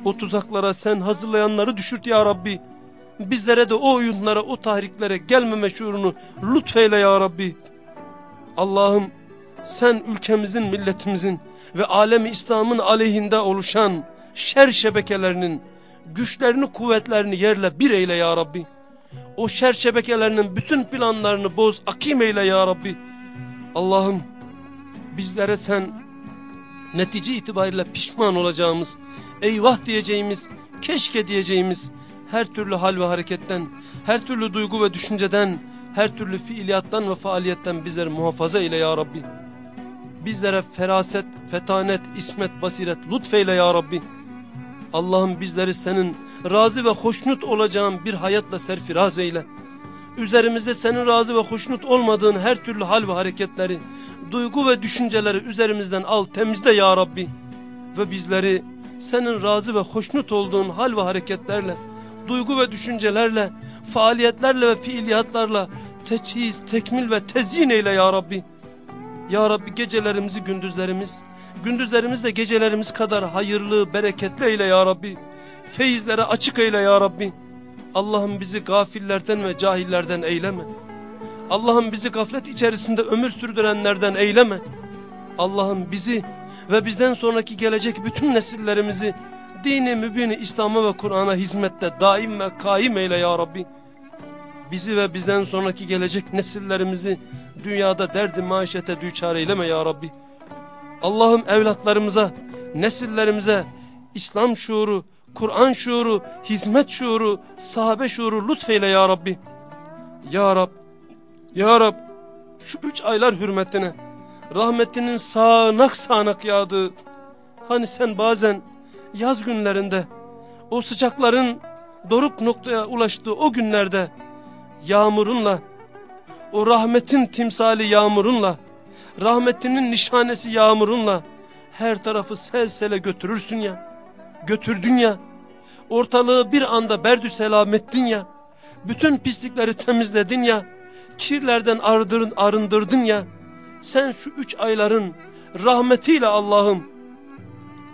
O tuzaklara sen hazırlayanları düşürt ya Rabbi. Bizlere de o oyunlara, o tahriklere gelmeme şuurunu lütfeyle ya Rabbi. Allah'ım sen ülkemizin, milletimizin ve alemi İslam'ın aleyhinde oluşan şer şebekelerinin, güçlerini kuvvetlerini yerle bir eyle ya Rabbi. O şer şebekelerinin bütün planlarını boz akim eyle ya Rabbi. Allah'ım bizlere sen netice itibariyle pişman olacağımız, eyvah diyeceğimiz, keşke diyeceğimiz her türlü hal ve hareketten, her türlü duygu ve düşünceden, her türlü fiiliyattan ve faaliyetten bizleri muhafaza eyle ya Rabbi. Bizlere feraset, fetanet, ismet, basiret lütfeyle ya Rabbi. Allah'ım bizleri senin razı ve hoşnut olacağın bir hayatla serfiraz eyle. Üzerimizde senin razı ve hoşnut olmadığın her türlü hal ve hareketleri, duygu ve düşünceleri üzerimizden al temizle ya Rabbi. Ve bizleri senin razı ve hoşnut olduğun hal ve hareketlerle, duygu ve düşüncelerle, faaliyetlerle ve fiiliyatlarla teçhiz, tekmil ve tezyin eyle ya Rabbi. Ya Rabbi gecelerimizi gündüzlerimiz, gündüzlerimiz de gecelerimiz kadar hayırlı, bereketli eyle ya Rabbi. Feyizlere açık eyle ya Rabbi. Allah'ım bizi gafillerden ve cahillerden eyleme. Allah'ım bizi gaflet içerisinde ömür sürdürenlerden eyleme. Allah'ım bizi ve bizden sonraki gelecek bütün nesillerimizi dini mübini İslam'a ve Kur'an'a hizmette daim ve kaim eyle ya Rabbi. Bizi ve bizden sonraki gelecek nesillerimizi dünyada derdi maişete düçar eyleme ya Rabbi. Allah'ım evlatlarımıza, nesillerimize İslam şuuru, Kur'an şuuru, hizmet şuuru, sahabe şuuru lütfeyle ya Rabbi. Ya Rab, Ya Rab şu üç aylar hürmetine rahmetinin sağanak sağanak yağdığı hani sen bazen yaz günlerinde o sıcakların doruk noktaya ulaştığı o günlerde yağmurunla o rahmetin timsali yağmurunla, rahmetinin nişanesi yağmurunla her tarafı selsele götürürsün ya. Götürdün ya. Ortalığı bir anda berdü selam ettin ya. Bütün pislikleri temizledin ya. Kirlerden arındırın, arındırdın ya. Sen şu üç ayların rahmetiyle Allah'ım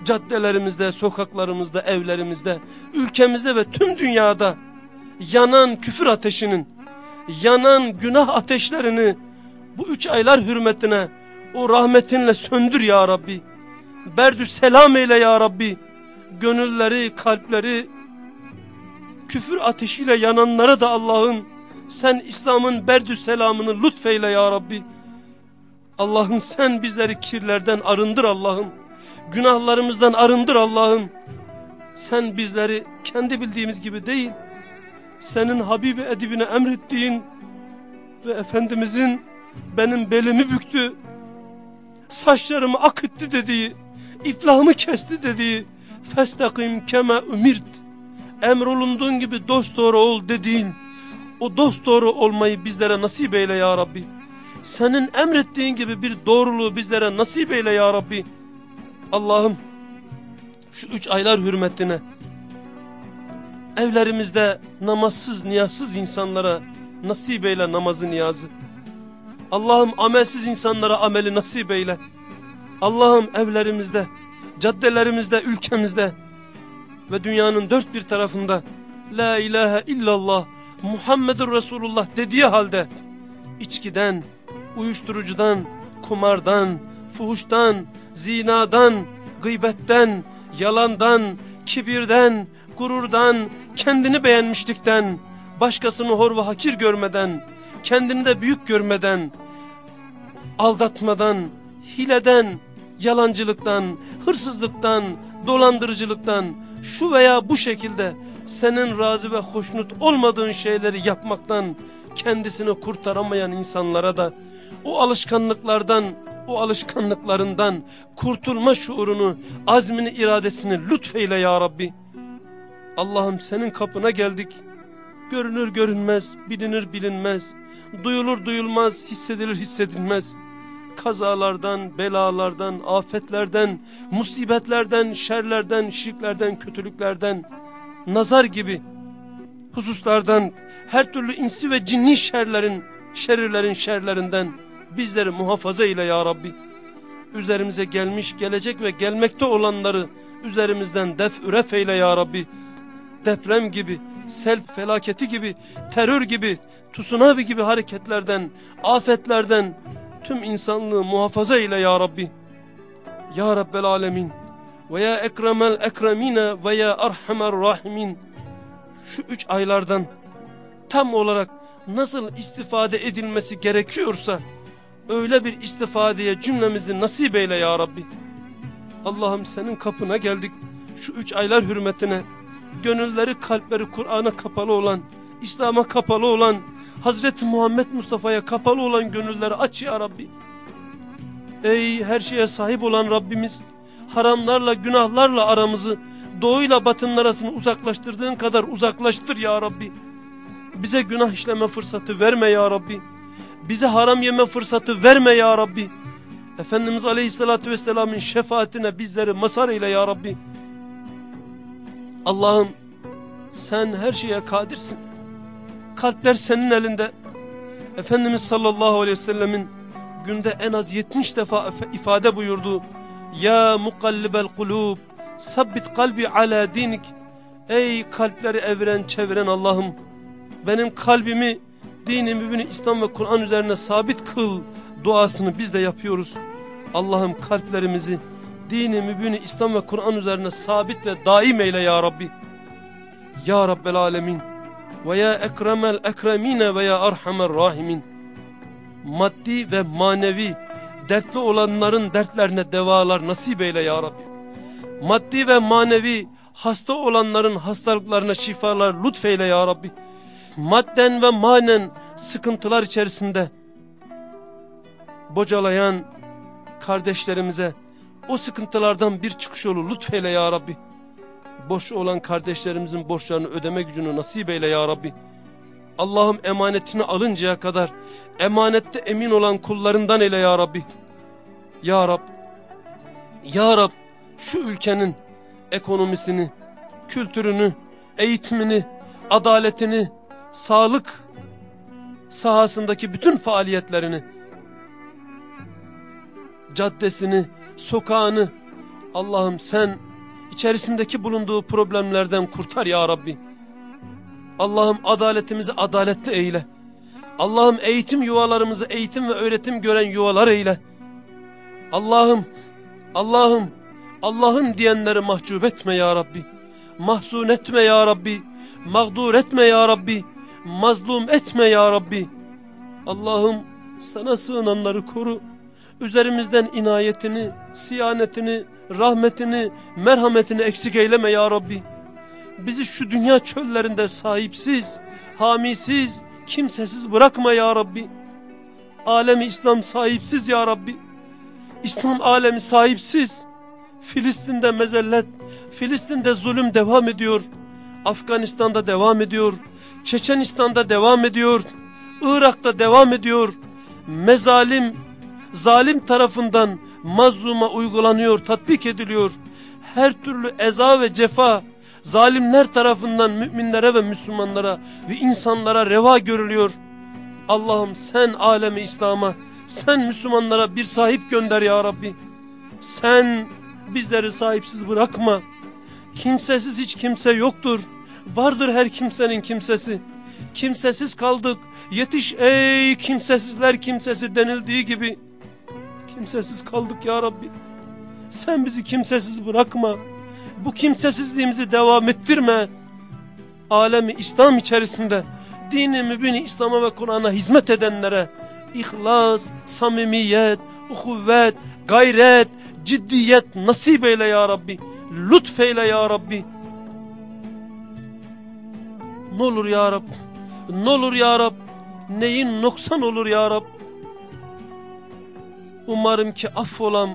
caddelerimizde, sokaklarımızda, evlerimizde, ülkemizde ve tüm dünyada yanan küfür ateşinin, yanan günah ateşlerini bu üç aylar hürmetine o rahmetinle söndür ya Rabbi. Berdü selam eyle ya Rabbi. Gönülleri, kalpleri küfür ateşiyle yananlara da Allah'ım sen İslam'ın berdü selamını lütfeyle ya Rabbi. Allah'ım sen bizleri kirlerden arındır Allah'ım. Günahlarımızdan arındır Allah'ım. Sen bizleri kendi bildiğimiz gibi değil, senin Habibi edibine emrettiğin ve Efendimizin benim belimi büktü, saçlarımı akıttı dediği, iflahımı kesti dediği, festakim keme ümirt, emrolunduğun gibi dost doğru ol dediğin, o dost doğru olmayı bizlere nasip eyle ya Rabbi. Senin emrettiğin gibi bir doğruluğu bizlere nasip eyle ya Rabbi. Allah'ım şu üç aylar hürmetine evlerimizde namazsız niyazsız insanlara nasip eyle namazı niyazı. Allah'ım amelsiz insanlara ameli nasip eyle. Allah'ım evlerimizde, caddelerimizde, ülkemizde ve dünyanın dört bir tarafında La ilahe illallah Muhammedur Resulullah dediği halde içkiden, uyuşturucudan, kumardan, fuhuştan, zinadan, gıybetten, yalandan, kibirden, gururdan, kendini beğenmişlikten, başkasını hor ve hakir görmeden, kendini de büyük görmeden, aldatmadan, hileden, yalancılıktan, hırsızlıktan, dolandırıcılıktan, şu veya bu şekilde senin razı ve hoşnut olmadığın şeyleri yapmaktan kendisini kurtaramayan insanlara da o alışkanlıklardan, o alışkanlıklarından kurtulma şuurunu, azmini, iradesini lütfeyle ya Rabbi. Allah'ım senin kapına geldik. Görünür görünmez, bilinir bilinmez, duyulur duyulmaz, hissedilir hissedilmez. Kazalardan, belalardan, afetlerden, musibetlerden, şerlerden, şirklerden, kötülüklerden, nazar gibi hususlardan, her türlü insi ve cinni şerlerin, şerirlerin şerlerinden bizleri muhafaza ile ya Rabbi. Üzerimize gelmiş, gelecek ve gelmekte olanları üzerimizden def üref eyle ya Rabbi. Deprem gibi, sel felaketi gibi, terör gibi, tsunami gibi hareketlerden, afetlerden tüm insanlığı muhafaza ile ya Rabbi. Ya Rabbel Alemin ve ya Ekremel Ekremine ve ya Arhamer Rahimin şu üç aylardan tam olarak nasıl istifade edilmesi gerekiyorsa öyle bir istifadeye cümlemizi nasip eyle ya Rabbi. Allah'ım senin kapına geldik şu üç aylar hürmetine gönülleri kalpleri Kur'an'a kapalı olan İslam'a kapalı olan Hazreti Muhammed Mustafa'ya kapalı olan gönülleri aç ya Rabbi. Ey her şeye sahip olan Rabbimiz haramlarla günahlarla aramızı doğuyla batının arasını uzaklaştırdığın kadar uzaklaştır ya Rabbi. Bize günah işleme fırsatı verme ya Rabbi. Bize haram yeme fırsatı verme ya Rabbi. Efendimiz Aleyhisselatü Vesselam'ın şefaatine bizleri mazhar eyle ya Rabbi. Allah'ım sen her şeye kadirsin. Kalpler senin elinde. Efendimiz sallallahu aleyhi ve sellemin günde en az 70 defa ifade buyurduğu Ya mukallibel kulub sabbit kalbi ala dinik Ey kalpleri evren çeviren Allah'ım benim kalbimi dini mübini İslam ve Kur'an üzerine sabit kıl duasını biz de yapıyoruz. Allah'ım kalplerimizi dini mübini İslam ve Kur'an üzerine sabit ve daim eyle ya Rabbi. Ya Rabbel Alemin ve ya Ekremel Ekremine ve ya Rahimin. Maddi ve manevi dertli olanların dertlerine devalar nasip eyle ya Rabbi. Maddi ve manevi hasta olanların hastalıklarına şifalar lütfeyle ya Rabbi madden ve manen sıkıntılar içerisinde bocalayan kardeşlerimize o sıkıntılardan bir çıkış yolu lütfeyle ya Rabbi. Boş olan kardeşlerimizin borçlarını ödeme gücünü nasip eyle ya Rabbi. Allah'ım emanetini alıncaya kadar emanette emin olan kullarından eyle ya Rabbi. Ya Rab, Ya Rab şu ülkenin ekonomisini, kültürünü, eğitimini, adaletini, sağlık sahasındaki bütün faaliyetlerini, caddesini, sokağını Allah'ım sen içerisindeki bulunduğu problemlerden kurtar ya Rabbi. Allah'ım adaletimizi adaletli eyle. Allah'ım eğitim yuvalarımızı eğitim ve öğretim gören yuvalar eyle. Allah'ım, Allah'ım, Allah'ım diyenleri mahcup etme ya Rabbi. Mahzun etme ya Rabbi. Mağdur etme ya Rabbi. Mazlum etme ya Rabbi. Allah'ım sana sığınanları koru. Üzerimizden inayetini, siyanetini, rahmetini, merhametini eksik eyleme ya Rabbi. Bizi şu dünya çöllerinde sahipsiz, hamisiz, kimsesiz bırakma ya Rabbi. Alemi İslam sahipsiz ya Rabbi. İslam alemi sahipsiz. Filistin'de mezellet, Filistin'de zulüm devam ediyor. Afganistan'da devam ediyor. Çeçenistan'da devam ediyor. Irak'ta devam ediyor. Mezalim, zalim tarafından mazluma uygulanıyor, tatbik ediliyor. Her türlü eza ve cefa zalimler tarafından müminlere ve Müslümanlara ve insanlara reva görülüyor. Allah'ım sen alemi İslam'a, sen Müslümanlara bir sahip gönder ya Rabbi. Sen bizleri sahipsiz bırakma. Kimsesiz hiç kimse yoktur. Vardır her kimsenin kimsesi. Kimsesiz kaldık. Yetiş ey kimsesizler kimsesi denildiği gibi. Kimsesiz kaldık ya Rabbi. Sen bizi kimsesiz bırakma. Bu kimsesizliğimizi devam ettirme. Alemi İslam içerisinde dini mübini İslam'a ve Kur'an'a hizmet edenlere ihlas, samimiyet, uhuvvet, gayret, ciddiyet nasip eyle ya Rabbi. Lütfeyle ya Rabbi. Ne olur ya Rab. Ne olur ya Rab. Neyin noksan olur ya Rab. Umarım ki affolam,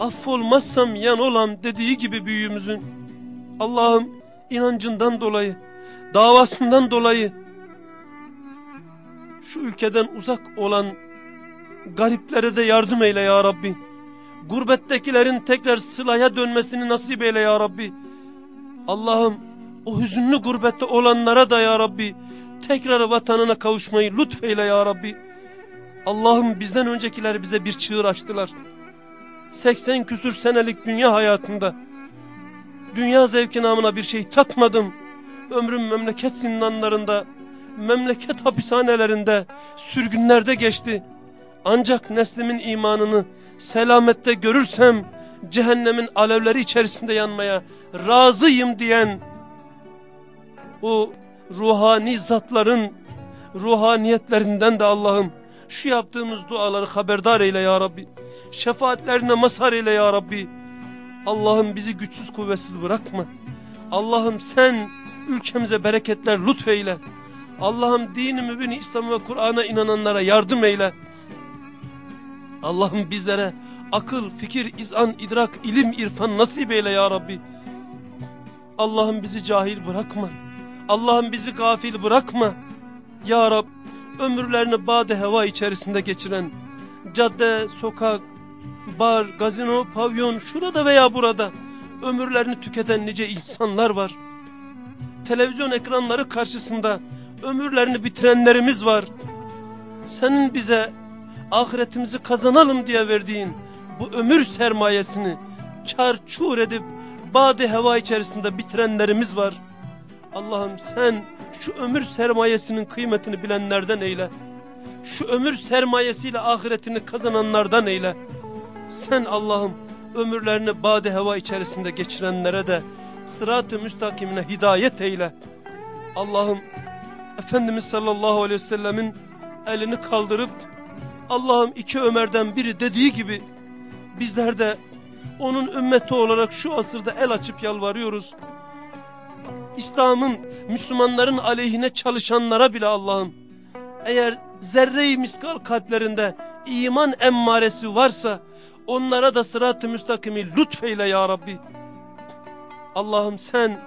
affolmazsam yan olam dediği gibi büyüğümüzün. Allah'ım inancından dolayı, davasından dolayı şu ülkeden uzak olan gariplere de yardım eyle ya Rabbi. Gurbettekilerin tekrar sılaya dönmesini nasip eyle ya Rabbi. Allah'ım o hüzünlü gurbette olanlara da ya Rabbi tekrar vatanına kavuşmayı lütfeyle ya Rabbi. Allah'ım bizden öncekiler bize bir çığır açtılar. 80 küsür senelik dünya hayatında dünya zevki namına bir şey tatmadım. Ömrüm memleket zindanlarında, memleket hapishanelerinde, sürgünlerde geçti. Ancak neslimin imanını selamette görürsem cehennemin alevleri içerisinde yanmaya razıyım diyen o ruhani zatların ruhaniyetlerinden de Allah'ım şu yaptığımız duaları haberdar eyle ya Rabbi. Şefaatlerine mazhar eyle ya Rabbi. Allah'ım bizi güçsüz kuvvetsiz bırakma. Allah'ım sen ülkemize bereketler lütfeyle. Allah'ım dini mübini İslam ve Kur'an'a inananlara yardım eyle. Allah'ım bizlere akıl, fikir, izan, idrak, ilim, irfan nasip eyle ya Rabbi. Allah'ım bizi cahil bırakma. Allah'ım bizi gafil bırakma. Ya Rab ömürlerini bade heva içerisinde geçiren cadde, sokak, bar, gazino, pavyon şurada veya burada ömürlerini tüketen nice insanlar var. Televizyon ekranları karşısında ömürlerini bitirenlerimiz var. Senin bize ahiretimizi kazanalım diye verdiğin bu ömür sermayesini çarçur edip bade heva içerisinde bitirenlerimiz var. Allah'ım sen şu ömür sermayesinin kıymetini bilenlerden eyle. Şu ömür sermayesiyle ahiretini kazananlardan eyle. Sen Allah'ım ömürlerini bade heva içerisinde geçirenlere de sırat-ı müstakimine hidayet eyle. Allah'ım Efendimiz sallallahu aleyhi ve sellemin elini kaldırıp Allah'ım iki Ömer'den biri dediği gibi bizler de onun ümmeti olarak şu asırda el açıp yalvarıyoruz. İslam'ın, Müslümanların aleyhine çalışanlara bile Allah'ım eğer zerre-i miskal kalplerinde iman emmaresi varsa onlara da sırat-ı müstakimi lütfeyle ya Rabbi. Allah'ım sen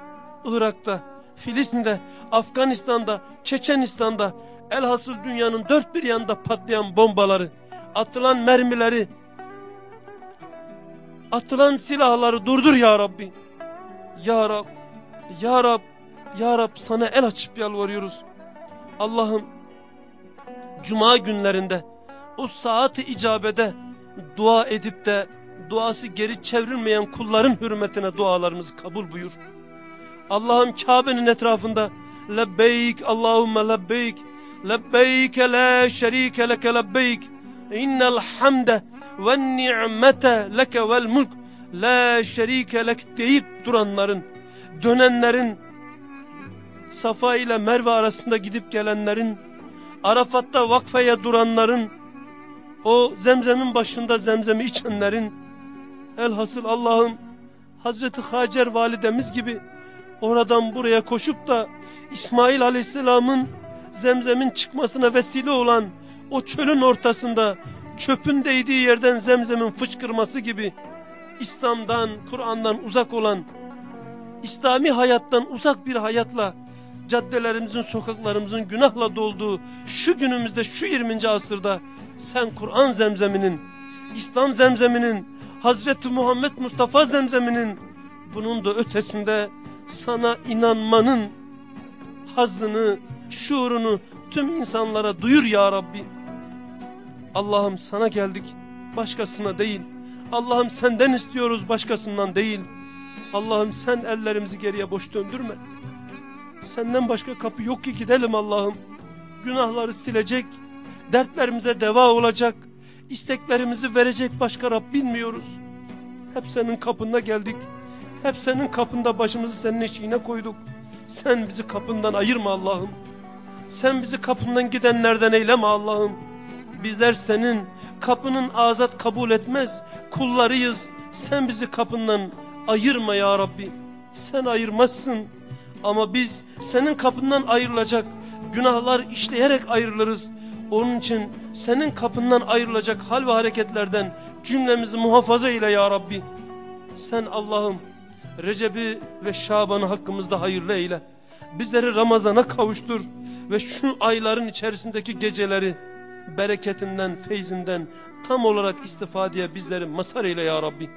Irak'ta Filistin'de, Afganistan'da, Çeçenistan'da, elhasıl dünyanın dört bir yanında patlayan bombaları, atılan mermileri, atılan silahları durdur ya Rabbi. Ya Rab, Ya Rab, Ya Rab sana el açıp yalvarıyoruz. Allah'ım Cuma günlerinde o saati icabede dua edip de duası geri çevrilmeyen kulların hürmetine dualarımızı kabul buyur. Allah'ım Kabe'nin etrafında lebbeyk Allahümme lebbeyk lebbeyke la şerike leke lebbeyk innel hamde ve ni'mete leke vel mulk la şerike lek deyip duranların dönenlerin Safa ile Merve arasında gidip gelenlerin Arafat'ta vakfeye duranların o zemzemin başında zemzemi içenlerin elhasıl Allah'ım Hazreti Hacer validemiz gibi oradan buraya koşup da İsmail aleyhisselamın zemzemin çıkmasına vesile olan o çölün ortasında çöpün değdiği yerden zemzemin fışkırması gibi İslam'dan, Kur'an'dan uzak olan, İslami hayattan uzak bir hayatla caddelerimizin, sokaklarımızın günahla dolduğu şu günümüzde, şu 20. asırda sen Kur'an zemzeminin, İslam zemzeminin, Hazreti Muhammed Mustafa zemzeminin bunun da ötesinde sana inanmanın hazzını, şuurunu tüm insanlara duyur ya Rabbi. Allah'ım sana geldik, başkasına değil. Allah'ım senden istiyoruz, başkasından değil. Allah'ım sen ellerimizi geriye boş döndürme. Senden başka kapı yok ki gidelim Allah'ım. Günahları silecek, dertlerimize deva olacak, isteklerimizi verecek başka Rab bilmiyoruz. Hep senin kapında geldik. Hep senin kapında başımızı senin eşiğine koyduk. Sen bizi kapından ayırma Allah'ım. Sen bizi kapından gidenlerden eyleme Allah'ım. Bizler senin kapının azat kabul etmez kullarıyız. Sen bizi kapından ayırma ya Rabbi. Sen ayırmazsın. Ama biz senin kapından ayrılacak günahlar işleyerek ayrılırız. Onun için senin kapından ayrılacak hal ve hareketlerden cümlemizi muhafaza eyle ya Rabbi. Sen Allah'ım Recep'i ve Şaban'ı hakkımızda hayırlı eyle. Bizleri Ramazan'a kavuştur ve şu ayların içerisindeki geceleri bereketinden, feyzinden tam olarak istifadeye bizleri mazhar eyle ya Rabbi.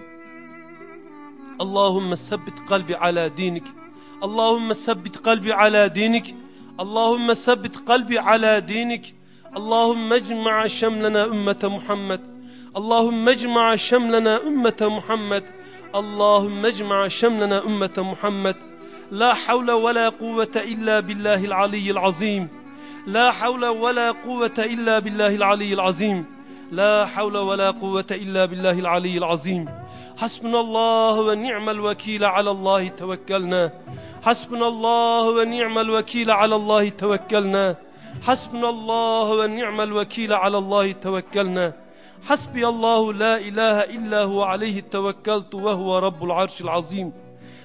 اللهم ثبت قلبي على دينك. اللهم ثبت قلبي على دينك. اللهم ثبت قلبي على دينك. اللهم اجمع شملنا أمة محمد. اللهم اجمع شملنا أمة محمد. اللهم اجمع شملنا أمة محمد. لا حول ولا قوة إلا بالله العلي العظيم. لا حول ولا قوة إلا بالله العلي العظيم. لا حول ولا قوة إلا بالله العلي العظيم. حسبنا الله ونعم الوكيل على الله توكلنا. حسبنا الله ونعم الوكيل على الله توكلنا. حسبنا الله ونعم الوكيل على الله توكلنا. حسبي الله لا إله إلا هو عليه توكلت وهو رب العرش العظيم.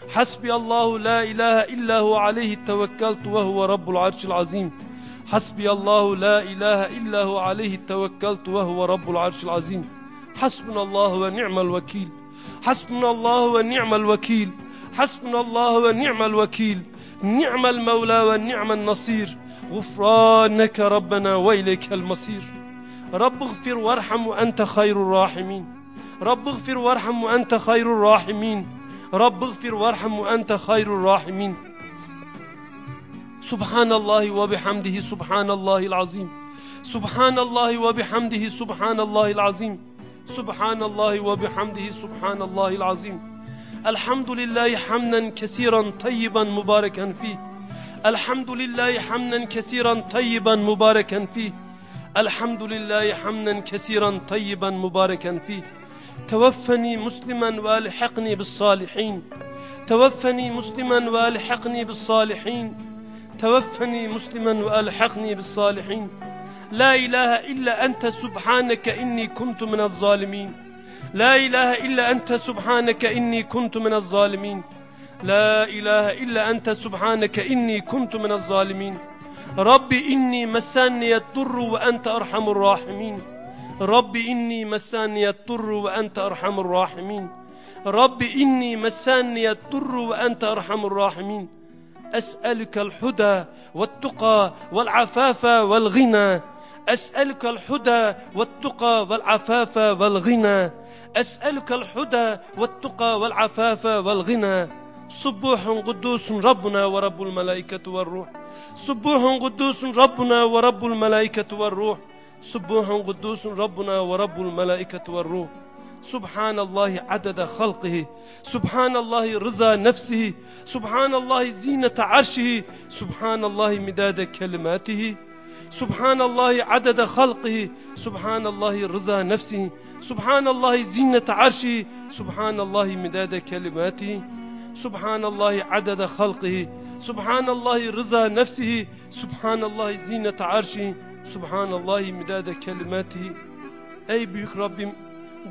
حسبي الله لا إله إلا هو عليه توكلت وهو رب العرش العظيم. حسبي الله لا إله إلا هو عليه توكلت وهو رب العرش العظيم. حسبنا الله ونعم الوكيل. حسبنا الله ونعم الوكيل. حسبنا الله ونعم الوكيل. نعم المولى ونعم النصير. غفرانك ربنا وإليك المصير. رب اغفر وارحم وأنت خير الراحمين. رب اغفر وارحم وأنت خير الراحمين. رب اغفر وارحم وأنت خير الراحمين. سبحان الله وبحمده سبحان الله العظيم. سبحان الله وبحمده سبحان الله العظيم. سبحان الله وبحمده سبحان الله العظيم. الحمد لله حمدا كثيرا طيبا مباركا فيه. الحمد لله حمدا كثيرا طيبا مباركا فيه. الحمد لله حمدا كثيرا طيبا مباركا فيه. توفني مسلما والحقني بالصالحين. توفني مسلما والحقني بالصالحين. توفني مسلما وألحقني بالصالحين. لا إله إلا أنت سبحانك إني كنت من الظالمين. لا إله إلا أنت سبحانك إني كنت من الظالمين. لا إله إلا أنت سبحانك إني كنت من الظالمين. ربي إني مساني الضر وأنت أرحم الراحمين. ربي إني مساني الضر وأنت أرحم الراحمين. ربي إني مساني الضر وأنت أرحم الراحمين. أسألك الهدى والتقى والعفاف والغنى. أسألك الهدى والتقى والعفاف والغنى. أسألك الهدى والتقى والعفاف والغنى. سبوح قدوس ربنا ورب الملائكة والروح. سبوح قدوس ربنا ورب الملائكة والروح. سبوح قدوس ربنا ورب الملائكة والروح. سبحان الله عدد خلقه سبحان الله رضا نفسه سبحان الله زينة عرشه سبحان الله مداد كلماته سبحان الله عدد خلقه سبحان الله رضا نفسه سبحان الله زينة عرشه سبحان الله مداد كلماته سبحان الله عدد خلقه سبحان الله رضا نفسه سبحان الله زينة عرشه سبحان الله مداد كلماته. Ey büyük Rabbim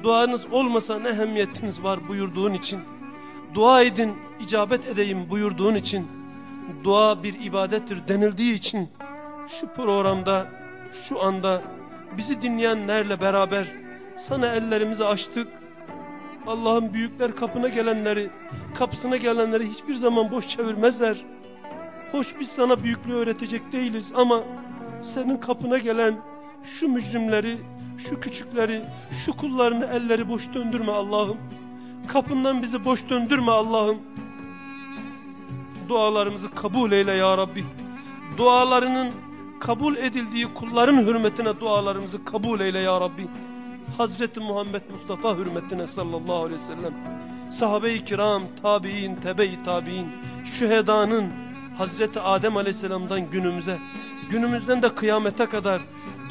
duanız olmasa ne ehemmiyetiniz var buyurduğun için? Dua edin icabet edeyim buyurduğun için. Dua bir ibadettir denildiği için. Şu programda şu anda bizi dinleyenlerle beraber sana ellerimizi açtık. Allah'ın büyükler kapına gelenleri kapısına gelenleri hiçbir zaman boş çevirmezler. Hoş biz sana büyüklüğü öğretecek değiliz ama senin kapına gelen şu mücrimleri şu küçükleri, şu kullarını elleri boş döndürme Allah'ım. Kapından bizi boş döndürme Allah'ım. Dualarımızı kabul eyle ya Rabbi. Dualarının kabul edildiği kulların hürmetine dualarımızı kabul eyle ya Rabbi. Hazreti Muhammed Mustafa hürmetine sallallahu aleyhi ve sellem. Sahabe-i kiram, tabi'in, tebe-i tabi'in, şühedanın Hazreti Adem aleyhisselamdan günümüze, günümüzden de kıyamete kadar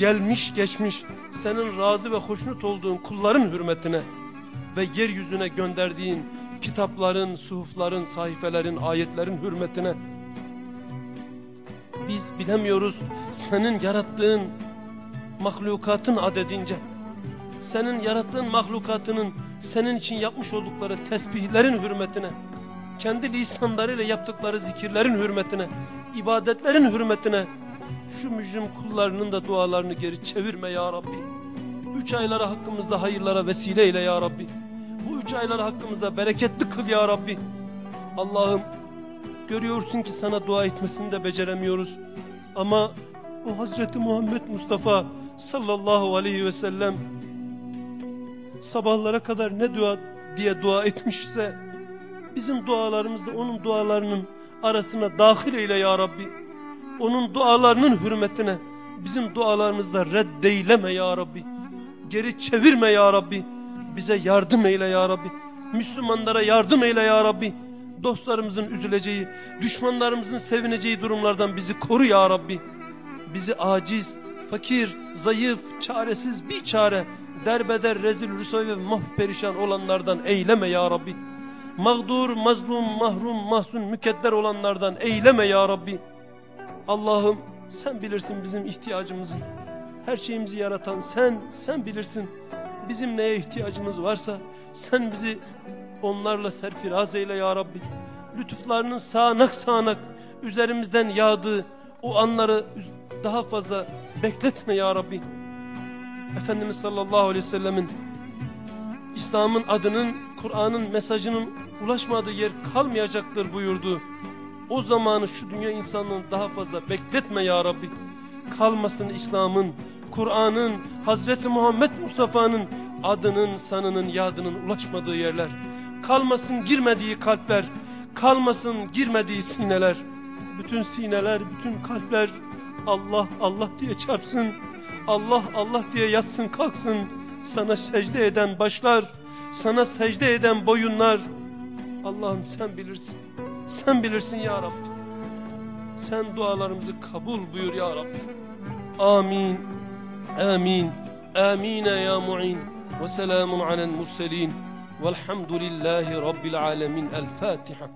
gelmiş geçmiş senin razı ve hoşnut olduğun kulların hürmetine ve yeryüzüne gönderdiğin kitapların, suhufların, sayfelerin, ayetlerin hürmetine biz bilemiyoruz senin yarattığın mahlukatın adedince senin yarattığın mahlukatının senin için yapmış oldukları tesbihlerin hürmetine kendi lisanlarıyla yaptıkları zikirlerin hürmetine ibadetlerin hürmetine şu mücrim kullarının da dualarını geri çevirme ya Rabbi. Üç ayları hakkımızda hayırlara vesile eyle ya Rabbi. Bu üç ayları hakkımızda bereketli kıl ya Rabbi. Allah'ım görüyorsun ki sana dua etmesini de beceremiyoruz. Ama o Hazreti Muhammed Mustafa sallallahu aleyhi ve sellem sabahlara kadar ne dua diye dua etmişse bizim dualarımızda onun dualarının arasına dahil eyle ya Rabbi onun dualarının hürmetine bizim dualarımızda reddeyleme ya Rabbi. Geri çevirme ya Rabbi. Bize yardım eyle ya Rabbi. Müslümanlara yardım eyle ya Rabbi. Dostlarımızın üzüleceği, düşmanlarımızın sevineceği durumlardan bizi koru ya Rabbi. Bizi aciz, fakir, zayıf, çaresiz bir çare, derbeder, rezil, rüsay ve mahperişan olanlardan eyleme ya Rabbi. Mağdur, mazlum, mahrum, mahzun, mükedder olanlardan eyleme ya Rabbi. Allah'ım sen bilirsin bizim ihtiyacımızı. Her şeyimizi yaratan sen, sen bilirsin. Bizim neye ihtiyacımız varsa sen bizi onlarla serfiraz eyle ya Rabbi. Lütuflarının sağanak sağanak üzerimizden yağdığı o anları daha fazla bekletme ya Rabbi. Efendimiz sallallahu aleyhi ve sellemin İslam'ın adının, Kur'an'ın mesajının ulaşmadığı yer kalmayacaktır buyurdu. O zamanı şu dünya insanlığını daha fazla bekletme ya Rabbi. Kalmasın İslam'ın, Kur'an'ın, Hazreti Muhammed Mustafa'nın adının, sanının, yadının ulaşmadığı yerler. Kalmasın girmediği kalpler, kalmasın girmediği sineler. Bütün sineler, bütün kalpler Allah Allah diye çarpsın. Allah Allah diye yatsın kalksın. Sana secde eden başlar, sana secde eden boyunlar. Allah'ım sen bilirsin. Sen bilirsin ya Rabbi. Sen dualarımızı kabul buyur ya Rabbi. Amin. Amin. Amin ya mu'in. Ve selamun alel murselin. Velhamdülillahi Rabbil alemin. El Fatiha.